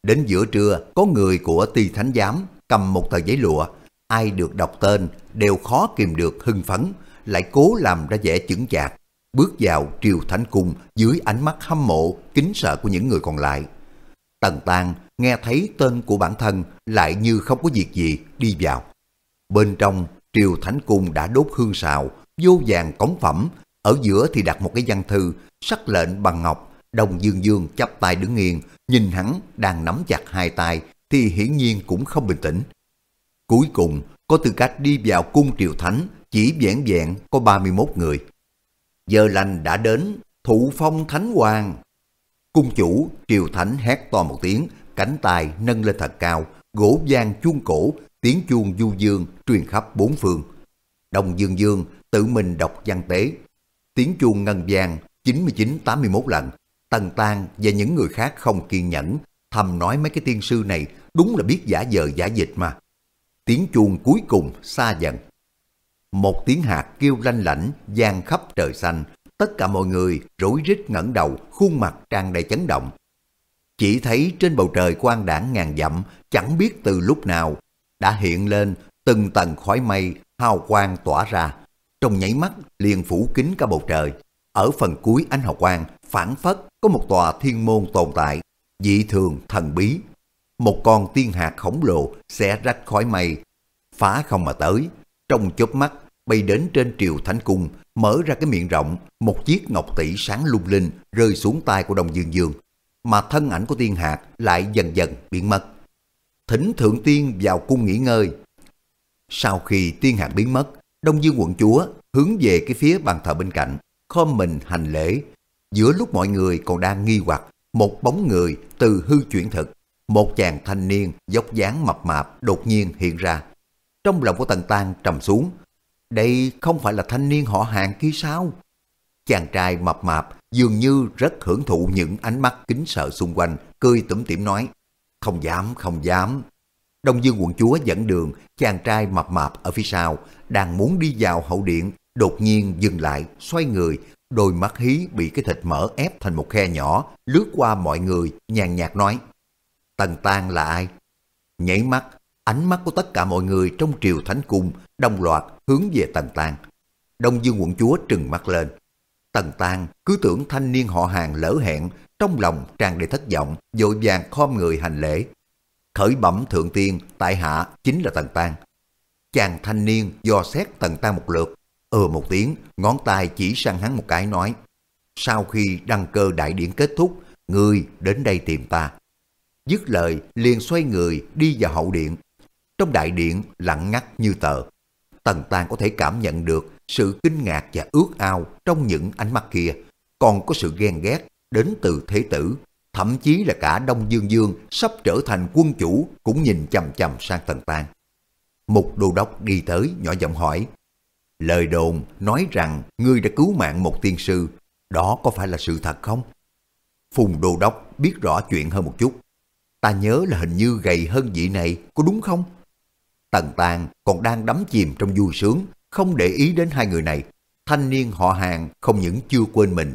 Đến giữa trưa, có người của ti thánh giám cầm một tờ giấy lụa. Ai được đọc tên đều khó kìm được hưng phấn, lại cố làm ra vẻ chững chạc. Bước vào triều thánh cung dưới ánh mắt hâm mộ, kính sợ của những người còn lại. Tần Tàng nghe thấy tên của bản thân lại như không có việc gì đi vào. Bên trong, triều thánh cung đã đốt hương sào, vô vàng cống phẩm, ở giữa thì đặt một cái văn thư, sắc lệnh bằng ngọc, Đồng Dương Dương chắp tay đứng nghiêng, nhìn hắn đang nắm chặt hai tay thì hiển nhiên cũng không bình tĩnh. Cuối cùng, có tư cách đi vào cung triều thánh chỉ vẹn vẹn có 31 người. Giờ lành đã đến, thụ phong thánh hoàng. Cung chủ triều thánh hét to một tiếng, cánh tay nâng lên thật cao, gỗ vang chuông cổ, tiếng chuông du dương truyền khắp bốn phương. Đồng Dương Dương tự mình đọc văn tế. Tiếng chuông ngân vang 99-81 lần. Tần Tan và những người khác không kiên nhẫn, thầm nói mấy cái tiên sư này đúng là biết giả dờ giả dịch mà. Tiếng chuông cuối cùng xa dần. Một tiếng hạt kêu lanh lảnh, gian khắp trời xanh, tất cả mọi người rối rít ngẩng đầu, khuôn mặt tràn đầy chấn động. Chỉ thấy trên bầu trời quang đảng ngàn dặm, chẳng biết từ lúc nào, đã hiện lên từng tầng khói mây, hào quang tỏa ra. Trong nháy mắt liền phủ kín cả bầu trời. Ở phần cuối ánh hào quang, phản phất có một tòa thiên môn tồn tại, dị thường thần bí. Một con tiên hạt khổng lồ sẽ rách khói mây, phá không mà tới. Trong chớp mắt, bay đến trên triều thánh cung, mở ra cái miệng rộng, một chiếc ngọc tỷ sáng lung linh rơi xuống tay của Đông Dương Dương, mà thân ảnh của tiên hạt lại dần dần biến mất. Thỉnh thượng tiên vào cung nghỉ ngơi. Sau khi tiên hạt biến mất, Đông Dương quận chúa hướng về cái phía bàn thờ bên cạnh, khom mình hành lễ. Giữa lúc mọi người còn đang nghi hoặc, một bóng người từ hư chuyển thực, một chàng thanh niên dốc dáng mập mạp đột nhiên hiện ra. Trong lòng của Tần Tan trầm xuống, đây không phải là thanh niên họ hàng kia sao? Chàng trai mập mạp dường như rất hưởng thụ những ánh mắt kính sợ xung quanh, cười tủm tỉm nói, không dám, không dám. Đông Dương quận chúa dẫn đường, chàng trai mập mạp ở phía sau, đang muốn đi vào hậu điện, đột nhiên dừng lại, xoay người, đôi mắt hí bị cái thịt mỡ ép thành một khe nhỏ, lướt qua mọi người, nhàn nhạt nói, Tần Tang là ai? Nhảy mắt, ánh mắt của tất cả mọi người trong triều thánh cung đồng loạt hướng về Tần Tang. Đông Dương quận chúa trừng mắt lên. Tần Tang cứ tưởng thanh niên họ hàng lỡ hẹn, trong lòng tràn đầy thất vọng, vội vàng khom người hành lễ. Khởi bẩm thượng tiên, tại hạ chính là Tần Tan. Chàng thanh niên do xét Tần Tan một lượt, ờ một tiếng, ngón tay chỉ sang hắn một cái nói. Sau khi đăng cơ đại điển kết thúc, ngươi đến đây tìm ta. Dứt lời, liền xoay người đi vào hậu điện. Trong đại điện lặng ngắt như tờ. Tần Tàn có thể cảm nhận được sự kinh ngạc và ước ao trong những ánh mắt kia. Còn có sự ghen ghét đến từ thế tử. Thậm chí là cả Đông Dương Dương sắp trở thành quân chủ cũng nhìn chầm chầm sang Tần Tàng. Một đô đốc đi tới nhỏ giọng hỏi. Lời đồn nói rằng ngươi đã cứu mạng một tiên sư. Đó có phải là sự thật không? Phùng đô đốc biết rõ chuyện hơn một chút. Ta nhớ là hình như gầy hơn vị này, có đúng không? Tần Tàng còn đang đắm chìm trong vui sướng, không để ý đến hai người này. Thanh niên họ hàng không những chưa quên mình,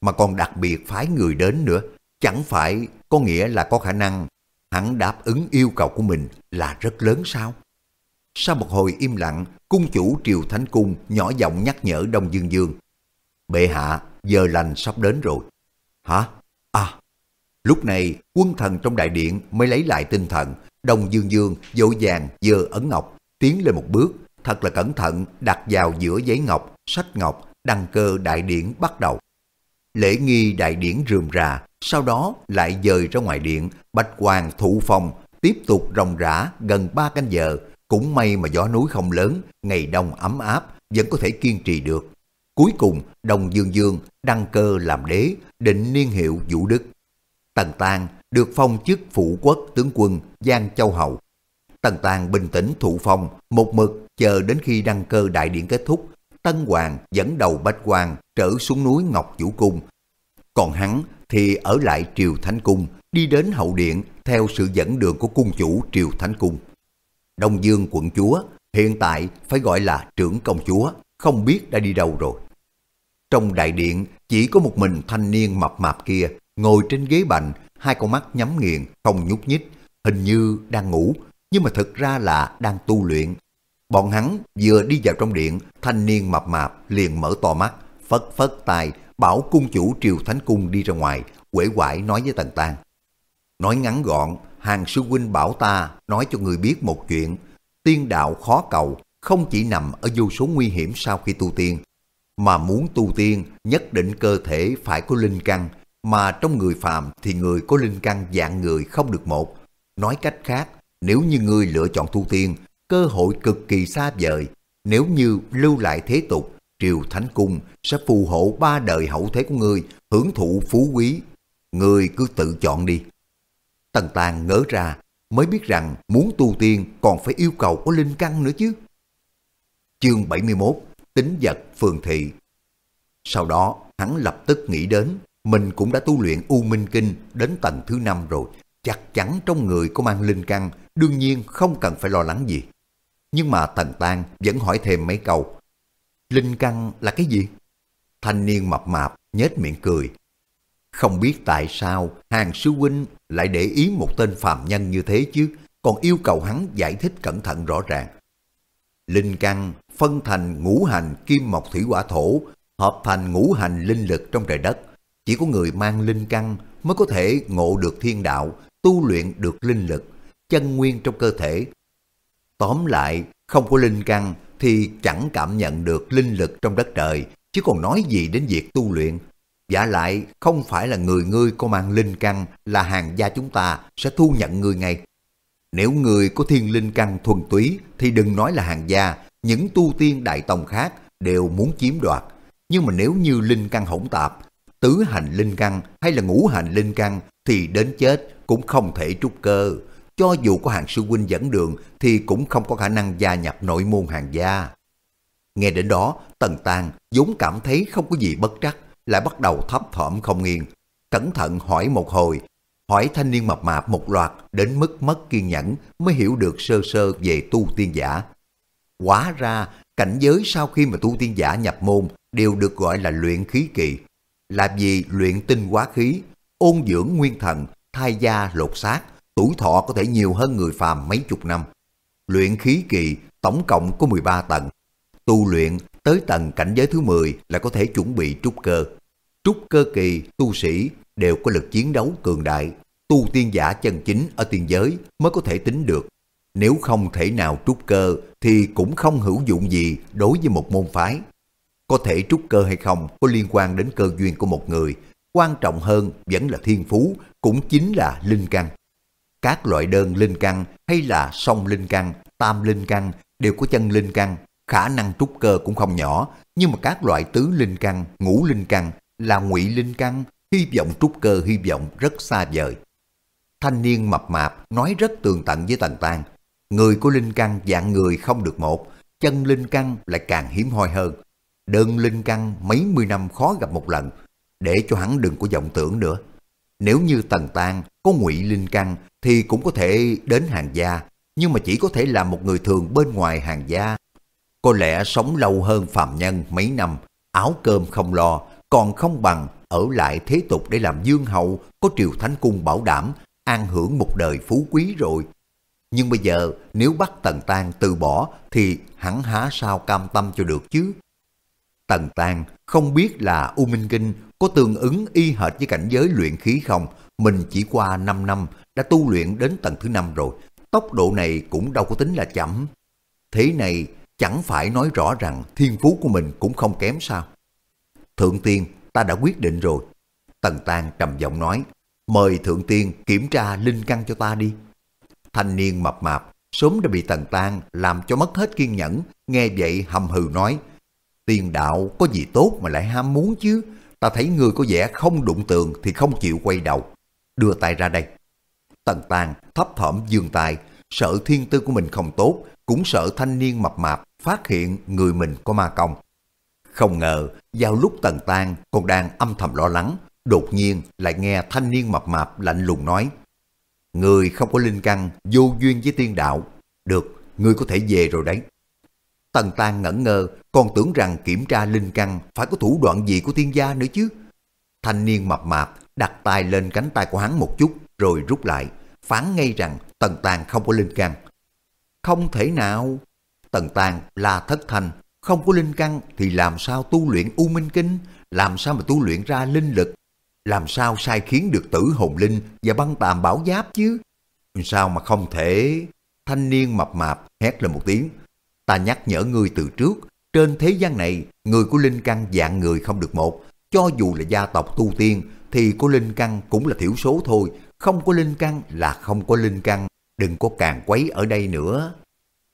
mà còn đặc biệt phái người đến nữa. Chẳng phải có nghĩa là có khả năng hắn đáp ứng yêu cầu của mình là rất lớn sao? Sau một hồi im lặng, cung chủ Triều Thánh Cung nhỏ giọng nhắc nhở Đông Dương Dương. Bệ hạ, giờ lành sắp đến rồi. Hả? À. Lúc này, quân thần trong đại điện mới lấy lại tinh thần. Đông Dương Dương dội vàng giơ ấn ngọc, tiến lên một bước, thật là cẩn thận đặt vào giữa giấy ngọc, sách ngọc, đăng cơ đại điển bắt đầu. Lễ nghi đại điển rườm rà, sau đó lại dời ra ngoài điện, bạch hoàng thụ phòng tiếp tục ròng rã gần ba canh giờ, cũng may mà gió núi không lớn, ngày đông ấm áp, vẫn có thể kiên trì được. Cuối cùng, Đồng Dương Dương đăng cơ làm đế, định niên hiệu Vũ Đức. Tần tàng được phong chức phụ quốc tướng quân Giang Châu Hậu. Tần tàng bình tĩnh thụ phong, một mực chờ đến khi đăng cơ đại điện kết thúc, Tân Hoàng dẫn đầu Bách hoàng trở xuống núi Ngọc Vũ Cung. Còn hắn thì ở lại Triều Thánh Cung, đi đến hậu điện theo sự dẫn đường của cung chủ Triều Thánh Cung. Đông Dương quận chúa, hiện tại phải gọi là trưởng công chúa, không biết đã đi đâu rồi. Trong đại điện chỉ có một mình thanh niên mập mạp kia ngồi trên ghế bành, hai con mắt nhắm nghiền, không nhúc nhích, hình như đang ngủ, nhưng mà thực ra là đang tu luyện. Bọn hắn vừa đi vào trong điện, thanh niên mập mạp liền mở to mắt, phất phất tay bảo cung chủ triều thánh cung đi ra ngoài, quể quải nói với Tần Tang. Nói ngắn gọn, hàng sư huynh bảo ta nói cho người biết một chuyện. Tiên đạo khó cầu, không chỉ nằm ở vô số nguy hiểm sau khi tu tiên, mà muốn tu tiên nhất định cơ thể phải có linh căn, mà trong người phàm thì người có linh căn dạng người không được một. Nói cách khác, nếu như người lựa chọn tu tiên, cơ hội cực kỳ xa vời. Nếu như lưu lại thế tục, Triều Thánh Cung sẽ phù hộ ba đời hậu thế của người hưởng thụ phú quý. Người cứ tự chọn đi. Tần Tàng ngỡ ra, mới biết rằng muốn tu tiên còn phải yêu cầu có linh căn nữa chứ. Chương 71 Tính vật phường thị Sau đó, hắn lập tức nghĩ đến, mình cũng đã tu luyện U Minh Kinh đến tầng thứ năm rồi, chắc chắn trong người có mang linh căn, đương nhiên không cần phải lo lắng gì. Nhưng mà Tần Tàng vẫn hỏi thêm mấy câu. Linh căn là cái gì? Thanh niên mập mạp, nhếch miệng cười. Không biết tại sao hàng sư huynh lại để ý một tên phàm nhân như thế chứ, còn yêu cầu hắn giải thích cẩn thận rõ ràng. Linh căn phân thành ngũ hành kim mộc thủy hỏa thổ, hợp thành ngũ hành linh lực trong trời đất. Chỉ có người mang linh căn mới có thể ngộ được thiên đạo, tu luyện được linh lực, chân nguyên trong cơ thể. Tóm lại, không có linh căn thì chẳng cảm nhận được linh lực trong đất trời, chứ còn nói gì đến việc tu luyện. Giả lại, không phải là người ngươi có mang linh căn là hàng gia chúng ta sẽ thu nhận ngươi ngay. Nếu người có thiên linh căn thuần túy thì đừng nói là hàng gia, những tu tiên đại tông khác đều muốn chiếm đoạt. Nhưng mà nếu như linh căn hỗn tạp, tứ hành linh căn hay là ngũ hành linh căn thì đến chết cũng không thể trúc cơ. Cho dù có hàng sư huynh dẫn đường thì cũng không có khả năng gia nhập nội môn hàng gia. Nghe đến đó, Tần Tàng vốn cảm thấy không có gì bất trắc, lại bắt đầu thấp thỏm không yên. Cẩn thận hỏi một hồi, hỏi thanh niên mập mạp một loạt đến mức mất kiên nhẫn mới hiểu được sơ sơ về tu tiên giả. Quá ra, cảnh giới sau khi mà tu tiên giả nhập môn đều được gọi là luyện khí kỳ. Là vì luyện tinh quá khí, ôn dưỡng nguyên thần, thai gia lột xác, tuổi thọ có thể nhiều hơn người phàm mấy chục năm. Luyện khí kỳ tổng cộng có 13 tầng. Tu luyện tới tầng cảnh giới thứ 10 là có thể chuẩn bị trúc cơ. Trúc cơ kỳ, tu sĩ đều có lực chiến đấu cường đại. Tu tiên giả chân chính ở tiên giới mới có thể tính được. Nếu không thể nào trúc cơ thì cũng không hữu dụng gì đối với một môn phái. Có thể trúc cơ hay không có liên quan đến cơ duyên của một người. Quan trọng hơn vẫn là thiên phú, cũng chính là linh căn. Các loại đơn linh căn hay là song linh căn, tam linh căn đều có chân linh căn, khả năng trúc cơ cũng không nhỏ, nhưng mà các loại tứ linh căn, ngũ linh căn là ngụy linh căn, hy vọng trúc cơ hy vọng rất xa vời. Thanh niên mập mạp nói rất tường tận với Tần tàng người của linh căn dạng người không được một, chân linh căn lại càng hiếm hoi hơn. Đơn linh căn mấy mươi năm khó gặp một lần, để cho hắn đừng có vọng tưởng nữa. Nếu như Tần Tang có ngụy linh căn thì cũng có thể đến hàng gia, nhưng mà chỉ có thể là một người thường bên ngoài hàng gia. Có lẽ sống lâu hơn phàm nhân mấy năm, áo cơm không lo, còn không bằng ở lại thế tục để làm dương hậu có triều thánh cung bảo đảm, an hưởng một đời phú quý rồi. Nhưng bây giờ nếu bắt Tần Tang từ bỏ thì hẳn há sao cam tâm cho được chứ? Tần Tang không biết là U Minh Kinh có tương ứng y hệt với cảnh giới luyện khí không. Mình chỉ qua 5 năm đã tu luyện đến tầng thứ năm rồi. Tốc độ này cũng đâu có tính là chậm. Thế này chẳng phải nói rõ rằng thiên phú của mình cũng không kém sao. Thượng tiên, ta đã quyết định rồi. Tần tàng trầm giọng nói, mời Thượng tiên kiểm tra linh căn cho ta đi. Thanh niên mập mạp, sớm đã bị Tần tàng làm cho mất hết kiên nhẫn, nghe vậy hầm hừ nói, tiền đạo có gì tốt mà lại ham muốn chứ, ta thấy người có vẻ không đụng tường thì không chịu quay đầu. Đưa tay ra đây. Tần tàng thấp thỏm dương tài sợ thiên tư của mình không tốt, cũng sợ thanh niên mập mạp phát hiện người mình có ma công. Không ngờ, vào lúc Tần tàng còn đang âm thầm lo lắng, đột nhiên lại nghe thanh niên mập mạp lạnh lùng nói Người không có linh căn, vô duyên với tiên đạo. Được, người có thể về rồi đấy. Tần tàng ngẩn ngơ, còn tưởng rằng kiểm tra linh căn phải có thủ đoạn gì của tiên gia nữa chứ. Thanh niên mập mạp đặt tay lên cánh tay của hắn một chút rồi rút lại, phán ngay rằng Tần tàng không có linh căn. Không thể nào. Tần tàng là thất thành, không có linh căn thì làm sao tu luyện U Minh Kinh, làm sao mà tu luyện ra linh lực, làm sao sai khiến được tử hồn linh và băng tàm bảo giáp chứ? Sao mà không thể... Thanh niên mập mạp hét lên một tiếng. Ta nhắc nhở ngươi từ trước, trên thế gian này, người của linh căn dạng người không được một. Cho dù là gia tộc tu tiên, thì có linh căn cũng là thiểu số thôi. Không có linh căn là không có linh căn. Đừng có càng quấy ở đây nữa.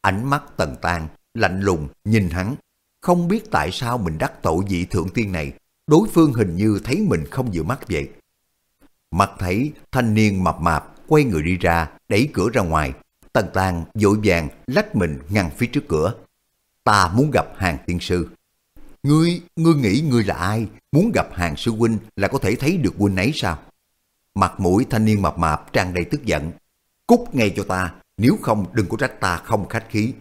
Ánh mắt tần tan, lạnh lùng, nhìn hắn. Không biết tại sao mình đắc tội vị thượng tiên này. Đối phương hình như thấy mình không vừa mắt vậy. Mặt thấy thanh niên mập mạp quay người đi ra, đẩy cửa ra ngoài. Tần tàng vội vàng lách mình ngăn phía trước cửa. Ta muốn gặp hàng tiên sư. Ngươi, ngươi nghĩ ngươi là ai? Muốn gặp hàng sư huynh là có thể thấy được huynh ấy sao? Mặt mũi thanh niên mập mạp tràn đầy tức giận. Cút ngay cho ta, nếu không đừng có trách ta không khách khí.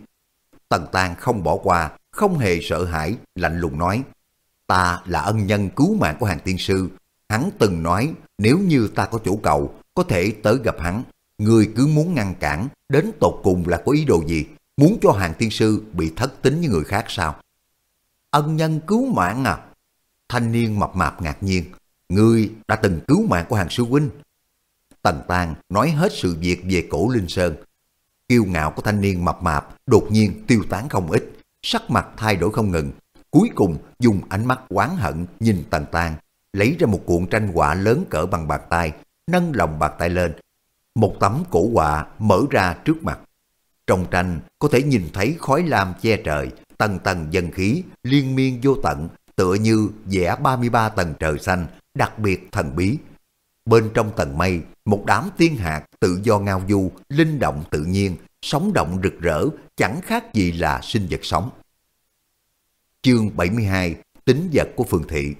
Tần tàng không bỏ qua, không hề sợ hãi, lạnh lùng nói. Ta là ân nhân cứu mạng của hàng tiên sư. Hắn từng nói nếu như ta có chủ cầu, có thể tới gặp hắn. Người cứ muốn ngăn cản, đến tột cùng là có ý đồ gì? Muốn cho hàng tiên sư bị thất tính với người khác sao? Ân nhân cứu mạng à? Thanh niên mập mạp ngạc nhiên. Ngươi đã từng cứu mạng của hàng sư huynh. Tần Tàng nói hết sự việc về cổ Linh Sơn. Kiêu ngạo của thanh niên mập mạp đột nhiên tiêu tán không ít, sắc mặt thay đổi không ngừng. Cuối cùng dùng ánh mắt oán hận nhìn Tần Tàng, lấy ra một cuộn tranh họa lớn cỡ bằng bàn tay, nâng lòng bàn tay lên. Một tấm cổ họa mở ra trước mặt. Trong tranh có thể nhìn thấy khói lam che trời, tầng tầng dân khí, liên miên vô tận, tựa như vẽ 33 tầng trời xanh, đặc biệt thần bí. Bên trong tầng mây, một đám tiên hạt tự do ngao du, linh động tự nhiên, sống động rực rỡ, chẳng khác gì là sinh vật sống. Chương 72 Tính vật của Phương Thị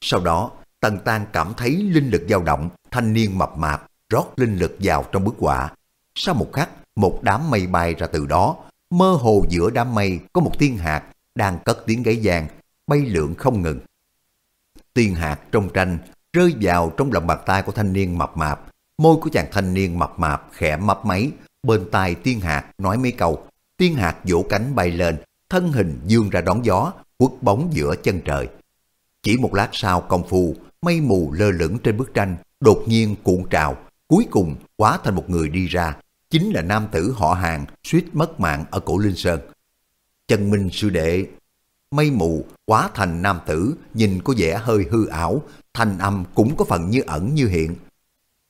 Sau đó, Tần Tan cảm thấy linh lực dao động, thanh niên mập mạp, rót linh lực vào trong bức họa. Sau một khắc, một đám mây bay ra từ đó, mơ hồ giữa đám mây có một tiên hạt đang cất tiếng gáy vàng, bay lượn không ngừng. Tiên hạt trong tranh rơi vào trong lòng bàn tay của thanh niên mập mạp, môi của chàng thanh niên mập mạp khẽ mấp máy, bên tai tiên hạt nói mấy câu, tiên hạt vỗ cánh bay lên, thân hình dương ra đón gió, quất bóng giữa chân trời. Chỉ một lát sau công phu, mây mù lơ lửng trên bức tranh, đột nhiên cuộn trào, cuối cùng hóa thành một người đi ra, chính là nam tử họ hàng suýt mất mạng ở cổ Linh Sơn. Chân Minh sư đệ, mây mù quá thành nam tử nhìn có vẻ hơi hư ảo, thanh âm cũng có phần như ẩn như hiện.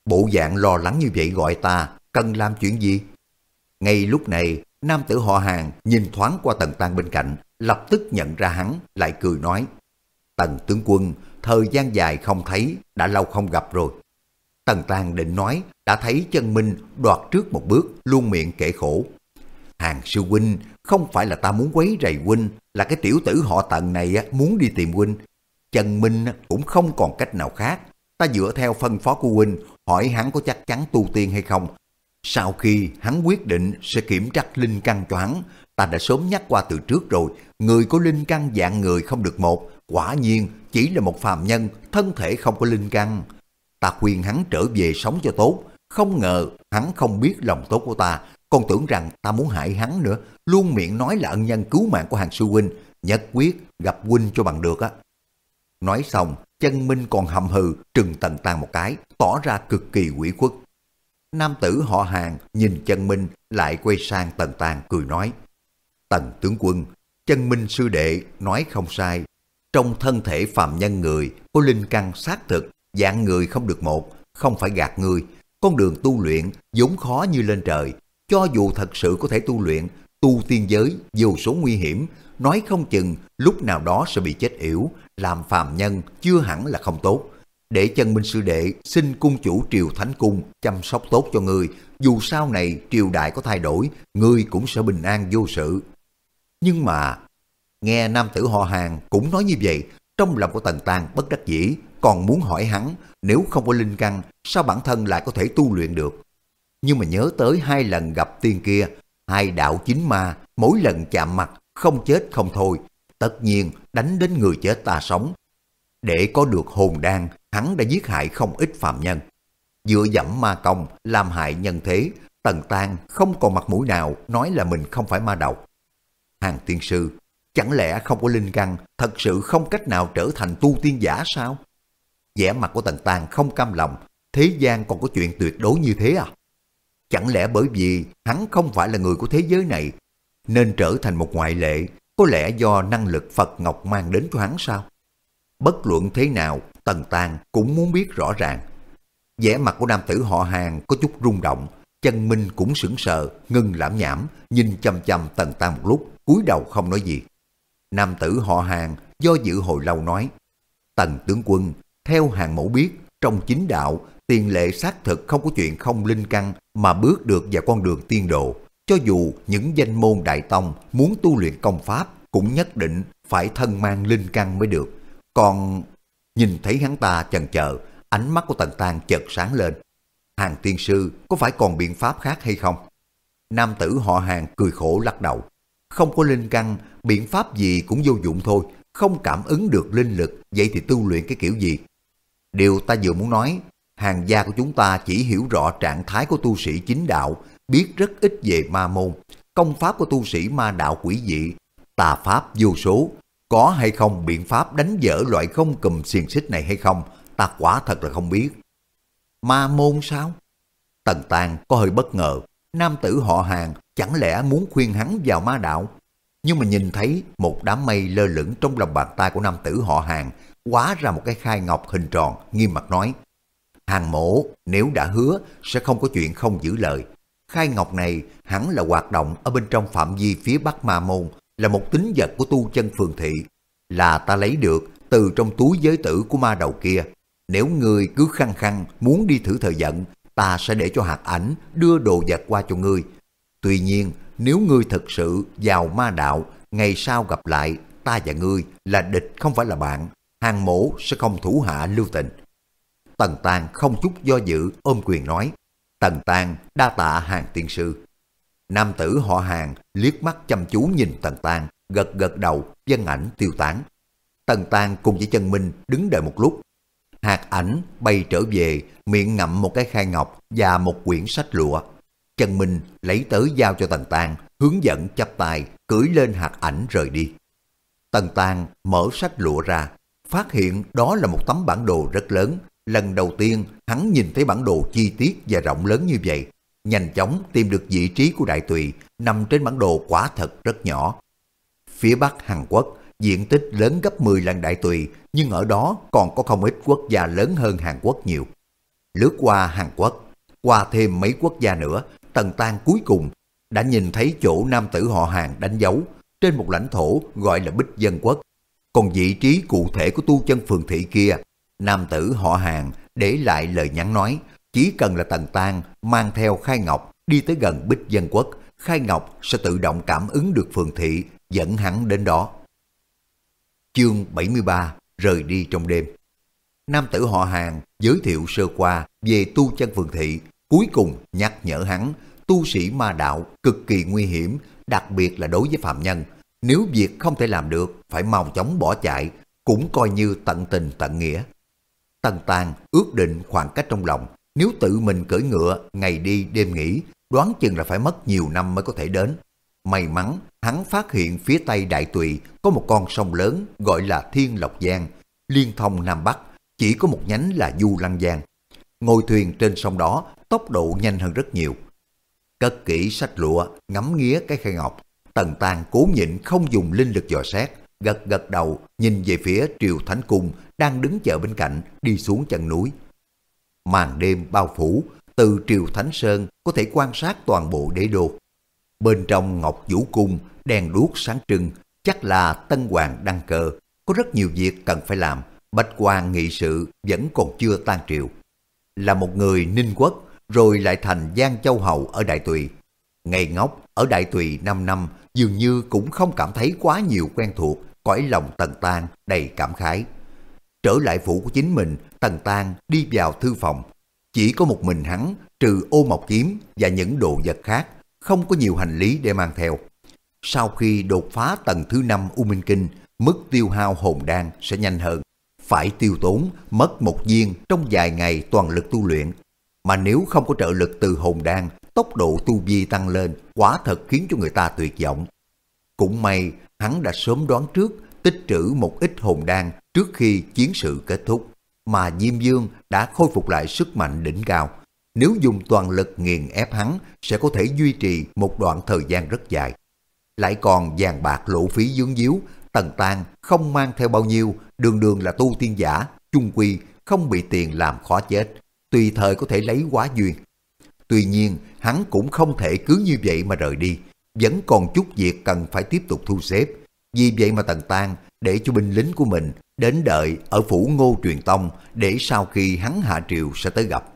Bộ dạng lo lắng như vậy gọi ta, cần làm chuyện gì? Ngay lúc này, nam tử họ hàng nhìn thoáng qua tần tan bên cạnh, lập tức nhận ra hắn, lại cười nói. Tần tướng quân, thời gian dài không thấy, đã lâu không gặp rồi. Tần Tàng định nói, đã thấy chân minh đoạt trước một bước, luôn miệng kể khổ. Hàng sư huynh, không phải là ta muốn quấy rầy huynh, là cái tiểu tử họ tần này muốn đi tìm huynh. Chân minh cũng không còn cách nào khác. Ta dựa theo phân phó của huynh, hỏi hắn có chắc chắn tu tiên hay không. Sau khi hắn quyết định sẽ kiểm tra linh căn cho hắn, ta đã sớm nhắc qua từ trước rồi, người có linh căn dạng người không được một, quả nhiên chỉ là một phàm nhân, thân thể không có linh căn ta khuyên hắn trở về sống cho tốt, Không ngờ hắn không biết lòng tốt của ta, còn tưởng rằng ta muốn hại hắn nữa, luôn miệng nói là ân nhân cứu mạng của hàng sư huynh, nhất quyết gặp huynh cho bằng được á. Nói xong, chân minh còn hầm hừ trừng tần tàn một cái, tỏ ra cực kỳ quỷ khuất. Nam tử họ hàng nhìn chân minh lại quay sang tần tàn cười nói. Tần tướng quân, chân minh sư đệ nói không sai. Trong thân thể phàm nhân người có linh căn xác thực, dạng người không được một, không phải gạt người. Con đường tu luyện vốn khó như lên trời. Cho dù thật sự có thể tu luyện, tu tiên giới vô số nguy hiểm, nói không chừng lúc nào đó sẽ bị chết yểu, làm phàm nhân chưa hẳn là không tốt. Để chân minh sư đệ xin cung chủ triều thánh cung chăm sóc tốt cho người, dù sau này triều đại có thay đổi, người cũng sẽ bình an vô sự. Nhưng mà, nghe nam tử họ hàng cũng nói như vậy, trong lòng của Tần Tàng bất đắc dĩ, còn muốn hỏi hắn, nếu không có linh căn, sao bản thân lại có thể tu luyện được? Nhưng mà nhớ tới hai lần gặp tiên kia, hai đạo chính ma, mỗi lần chạm mặt, không chết không thôi, tất nhiên đánh đến người chết ta sống. Để có được hồn đan, hắn đã giết hại không ít phạm nhân. Dựa dẫm ma công, làm hại nhân thế, Tần Tan không còn mặt mũi nào nói là mình không phải ma đầu. Hàng tiên sư, chẳng lẽ không có linh căn, thật sự không cách nào trở thành tu tiên giả sao? vẻ mặt của Tần Tan không cam lòng, thế gian còn có chuyện tuyệt đối như thế à? Chẳng lẽ bởi vì hắn không phải là người của thế giới này, nên trở thành một ngoại lệ, có lẽ do năng lực Phật Ngọc mang đến cho hắn sao? Bất luận thế nào, Tần Tàng cũng muốn biết rõ ràng. vẻ mặt của nam tử họ hàng có chút rung động, chân minh cũng sững sờ, ngưng lãm nhảm, nhìn chăm chăm Tần Tàng một lúc, cúi đầu không nói gì. Nam tử họ hàng do dự hồi lâu nói, Tần tướng quân, theo hàng mẫu biết, trong chính đạo, tiền lệ xác thực không có chuyện không linh căn mà bước được vào con đường tiên độ. Cho dù những danh môn đại tông muốn tu luyện công pháp cũng nhất định phải thân mang linh căn mới được. Còn nhìn thấy hắn ta chần chờ, ánh mắt của Tần tàng chợt sáng lên. Hàng tiên sư có phải còn biện pháp khác hay không? Nam tử họ hàng cười khổ lắc đầu. Không có linh căn, biện pháp gì cũng vô dụng thôi. Không cảm ứng được linh lực, vậy thì tu luyện cái kiểu gì? Điều ta vừa muốn nói, hàng gia của chúng ta chỉ hiểu rõ trạng thái của tu sĩ chính đạo, biết rất ít về ma môn. Công pháp của tu sĩ ma đạo quỷ dị, tà pháp vô số. Có hay không biện pháp đánh dở loại không cùm xiềng xích này hay không, ta quả thật là không biết. Ma môn sao? Tần Tàng có hơi bất ngờ, nam tử họ hàng chẳng lẽ muốn khuyên hắn vào ma đạo? Nhưng mà nhìn thấy một đám mây lơ lửng trong lòng bàn tay của nam tử họ hàng, quá ra một cái khai ngọc hình tròn, nghiêm mặt nói. Hàng mổ, nếu đã hứa, sẽ không có chuyện không giữ lời. Khai ngọc này hẳn là hoạt động ở bên trong phạm vi phía bắc ma môn, là một tính vật của tu chân phường thị. Là ta lấy được từ trong túi giới tử của ma đầu kia. Nếu ngươi cứ khăng khăng muốn đi thử thời giận, ta sẽ để cho hạt ảnh đưa đồ vật qua cho ngươi. Tuy nhiên, nếu ngươi thật sự vào ma đạo, ngày sau gặp lại, ta và ngươi là địch không phải là bạn, hàng mổ sẽ không thủ hạ lưu tình. Tần Tàng không chút do dự ôm quyền nói, Tần Tàng đa tạ hàng tiên sư. Nam tử họ hàng liếc mắt chăm chú nhìn Tần Tàng, gật gật đầu, dân ảnh tiêu tán. Tần Tàng cùng với chân Minh đứng đợi một lúc. Hạt ảnh bay trở về, miệng ngậm một cái khai ngọc và một quyển sách lụa. Chân Minh lấy tới giao cho Tần Tàng, hướng dẫn chắp tay, cưỡi lên hạt ảnh rời đi. Tần Tàng mở sách lụa ra, phát hiện đó là một tấm bản đồ rất lớn. Lần đầu tiên, hắn nhìn thấy bản đồ chi tiết và rộng lớn như vậy. Nhanh chóng tìm được vị trí của đại tùy, nằm trên bản đồ quả thật rất nhỏ. Phía Bắc Hàn Quốc, diện tích lớn gấp 10 lần đại tùy, nhưng ở đó còn có không ít quốc gia lớn hơn Hàn Quốc nhiều. Lướt qua Hàn Quốc, qua thêm mấy quốc gia nữa, Tần Tan cuối cùng đã nhìn thấy chỗ nam tử họ hàng đánh dấu trên một lãnh thổ gọi là Bích Dân Quốc còn vị trí cụ thể của tu chân phường thị kia, nam tử họ hàng để lại lời nhắn nói, chỉ cần là Tần Tan mang theo Khai Ngọc đi tới gần Bích Dân Quốc, Khai Ngọc sẽ tự động cảm ứng được phường thị dẫn hắn đến đó. Chương 73 Rời đi trong đêm Nam tử họ hàng giới thiệu sơ qua về tu chân phường thị, cuối cùng nhắc nhở hắn tu sĩ ma đạo cực kỳ nguy hiểm, đặc biệt là đối với phạm nhân, nếu việc không thể làm được, phải mau chóng bỏ chạy, cũng coi như tận tình tận nghĩa. Tần tàng ước định khoảng cách trong lòng, Nếu tự mình cưỡi ngựa, ngày đi đêm nghỉ, đoán chừng là phải mất nhiều năm mới có thể đến. May mắn, hắn phát hiện phía tây Đại Tùy có một con sông lớn gọi là Thiên Lộc Giang, liên thông Nam Bắc, chỉ có một nhánh là Du Lăng Giang. Ngồi thuyền trên sông đó tốc độ nhanh hơn rất nhiều. Cất kỹ sách lụa, ngắm nghía cái khay ngọc, Tần Tàng cố nhịn không dùng linh lực dò xét, gật gật đầu nhìn về phía Triều Thánh Cung đang đứng chờ bên cạnh đi xuống chân núi. Màn đêm bao phủ, từ Triều Thánh Sơn có thể quan sát toàn bộ đế đô. Bên trong Ngọc Vũ Cung, đèn đuốc sáng trưng, chắc là Tân Hoàng đăng cơ, có rất nhiều việc cần phải làm, Bạch Quan nghị sự vẫn còn chưa tan triều. Là một người ninh quốc, rồi lại thành Giang Châu Hầu ở Đại Tùy. Ngày ngốc ở Đại Tùy 5 năm dường như cũng không cảm thấy quá nhiều quen thuộc, cõi lòng Tần Tan đầy cảm khái. Trở lại phủ của chính mình, Tần Tan đi vào thư phòng. Chỉ có một mình hắn, trừ ô mộc kiếm và những đồ vật khác, không có nhiều hành lý để mang theo. Sau khi đột phá tầng thứ năm U Minh Kinh, mức tiêu hao hồn đan sẽ nhanh hơn. Phải tiêu tốn mất một viên trong vài ngày toàn lực tu luyện. Mà nếu không có trợ lực từ hồn đan, tốc độ tu vi tăng lên quả thật khiến cho người ta tuyệt vọng. Cũng may hắn đã sớm đoán trước tích trữ một ít hồn đan trước khi chiến sự kết thúc, mà Diêm Dương đã khôi phục lại sức mạnh đỉnh cao. Nếu dùng toàn lực nghiền ép hắn sẽ có thể duy trì một đoạn thời gian rất dài. Lại còn vàng bạc lộ phí dướng díu, tần tan không mang theo bao nhiêu, đường đường là tu tiên giả, chung quy không bị tiền làm khó chết, tùy thời có thể lấy quá duyên. Tuy nhiên, hắn cũng không thể cứ như vậy mà rời đi, vẫn còn chút việc cần phải tiếp tục thu xếp. Vì vậy mà Tần Tan để cho binh lính của mình đến đợi ở phủ ngô truyền tông để sau khi hắn hạ triều sẽ tới gặp.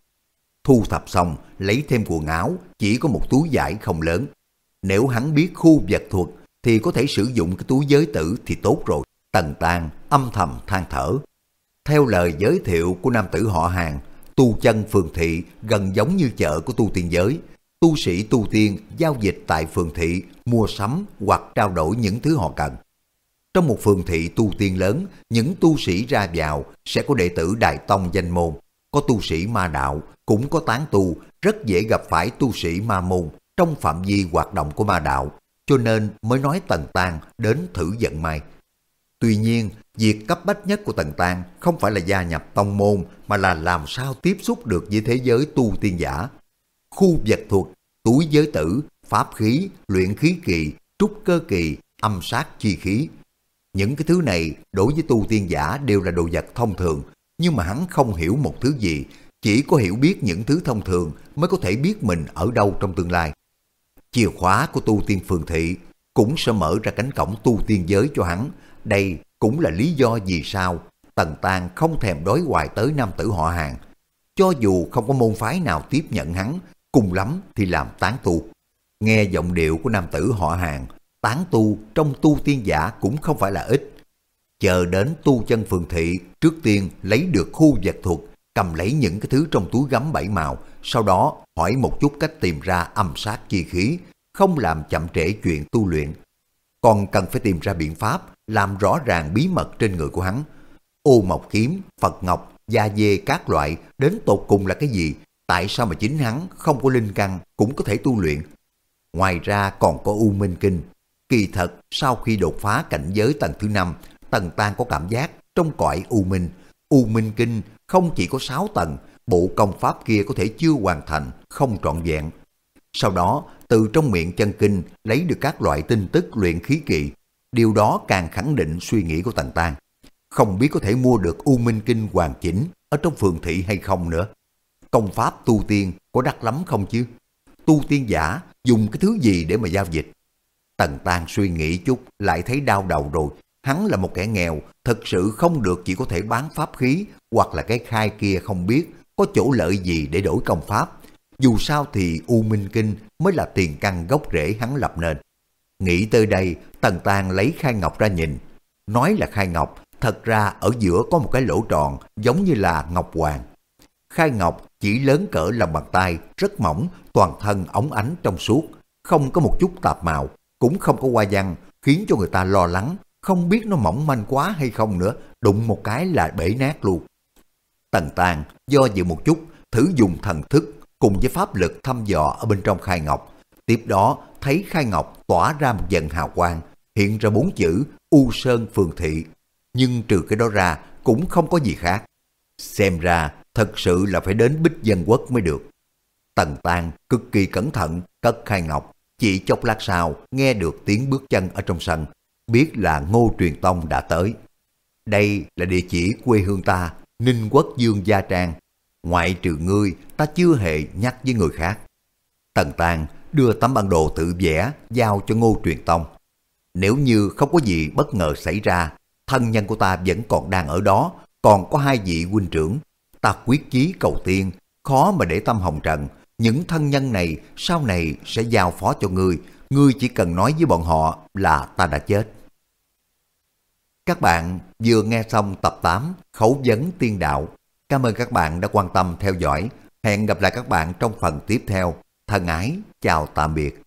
Thu thập xong, lấy thêm quần áo, chỉ có một túi vải không lớn. Nếu hắn biết khu vật thuật thì có thể sử dụng cái túi giới tử thì tốt rồi. Tần Tan âm thầm than thở. Theo lời giới thiệu của nam tử họ hàng, tu chân phường thị gần giống như chợ của tu tiên giới. Tu sĩ tu tiên giao dịch tại phường thị, mua sắm hoặc trao đổi những thứ họ cần. Trong một phường thị tu tiên lớn, những tu sĩ ra vào sẽ có đệ tử đại tông danh môn, có tu sĩ ma đạo, cũng có tán tu, rất dễ gặp phải tu sĩ ma môn trong phạm vi hoạt động của ma đạo, cho nên mới nói Tần tàng đến thử giận may. Tuy nhiên, việc cấp bách nhất của Tần tàng không phải là gia nhập tông môn mà là làm sao tiếp xúc được với thế giới tu tiên giả. Khu vật thuật, túi giới tử, pháp khí, luyện khí kỳ, trúc cơ kỳ, âm sát chi khí. Những cái thứ này đối với tu tiên giả đều là đồ vật thông thường, nhưng mà hắn không hiểu một thứ gì, chỉ có hiểu biết những thứ thông thường mới có thể biết mình ở đâu trong tương lai. Chìa khóa của tu tiên phường thị cũng sẽ mở ra cánh cổng tu tiên giới cho hắn, đây cũng là lý do vì sao Tần Tàng không thèm đối hoài tới nam tử họ hàng. Cho dù không có môn phái nào tiếp nhận hắn, cùng lắm thì làm tán tu. Nghe giọng điệu của nam tử họ hàng, tán tu trong tu tiên giả cũng không phải là ít. Chờ đến tu chân phường thị, trước tiên lấy được khu vật thuật, cầm lấy những cái thứ trong túi gấm bảy màu, sau đó hỏi một chút cách tìm ra âm sát chi khí, không làm chậm trễ chuyện tu luyện. Còn cần phải tìm ra biện pháp làm rõ ràng bí mật trên người của hắn. Ô mộc kiếm, Phật ngọc, da dê các loại đến tột cùng là cái gì? Tại sao mà chính hắn không có linh căn cũng có thể tu luyện? Ngoài ra còn có U Minh Kinh. Kỳ thật, sau khi đột phá cảnh giới tầng thứ năm, Tần Tan có cảm giác trong cõi U Minh. U Minh Kinh không chỉ có 6 tầng, bộ công pháp kia có thể chưa hoàn thành, không trọn vẹn. Sau đó, từ trong miệng chân kinh lấy được các loại tin tức luyện khí kỳ, Điều đó càng khẳng định suy nghĩ của Tần Tan. Không biết có thể mua được U Minh Kinh hoàn chỉnh ở trong phường thị hay không nữa. Công pháp tu tiên có đắt lắm không chứ? Tu tiên giả dùng cái thứ gì để mà giao dịch? Tần Tàng suy nghĩ chút lại thấy đau đầu rồi. Hắn là một kẻ nghèo, thật sự không được chỉ có thể bán pháp khí hoặc là cái khai kia không biết có chỗ lợi gì để đổi công pháp. Dù sao thì U Minh Kinh mới là tiền căn gốc rễ hắn lập nên. Nghĩ tới đây, Tần Tàng lấy khai ngọc ra nhìn. Nói là khai ngọc, thật ra ở giữa có một cái lỗ tròn giống như là ngọc hoàng. Khai ngọc chỉ lớn cỡ lòng bàn tay, rất mỏng, toàn thân ống ánh trong suốt, không có một chút tạp màu, cũng không có hoa văn, khiến cho người ta lo lắng, không biết nó mỏng manh quá hay không nữa, đụng một cái là bể nát luôn. Tần Tàng do dự một chút, thử dùng thần thức cùng với pháp lực thăm dò ở bên trong khai ngọc. Tiếp đó thấy khai ngọc tỏa ra một dần hào quang, hiện ra bốn chữ U Sơn Phường Thị. Nhưng trừ cái đó ra cũng không có gì khác. Xem ra thật sự là phải đến Bích Dân Quốc mới được. Tần Tàng cực kỳ cẩn thận cất khai ngọc, chỉ chốc lát sau nghe được tiếng bước chân ở trong sân, biết là Ngô Truyền Tông đã tới. Đây là địa chỉ quê hương ta, Ninh Quốc Dương Gia Trang. Ngoại trừ ngươi, ta chưa hề nhắc với người khác. Tần Tàng đưa tấm bản đồ tự vẽ giao cho Ngô Truyền Tông. Nếu như không có gì bất ngờ xảy ra, thân nhân của ta vẫn còn đang ở đó, còn có hai vị huynh trưởng. Ta quyết chí cầu tiên, khó mà để tâm hồng trần. Những thân nhân này sau này sẽ giao phó cho ngươi, ngươi chỉ cần nói với bọn họ là ta đã chết. Các bạn vừa nghe xong tập 8 Khẩu vấn tiên đạo. Cảm ơn các bạn đã quan tâm theo dõi. Hẹn gặp lại các bạn trong phần tiếp theo. Thân ái, chào tạm biệt.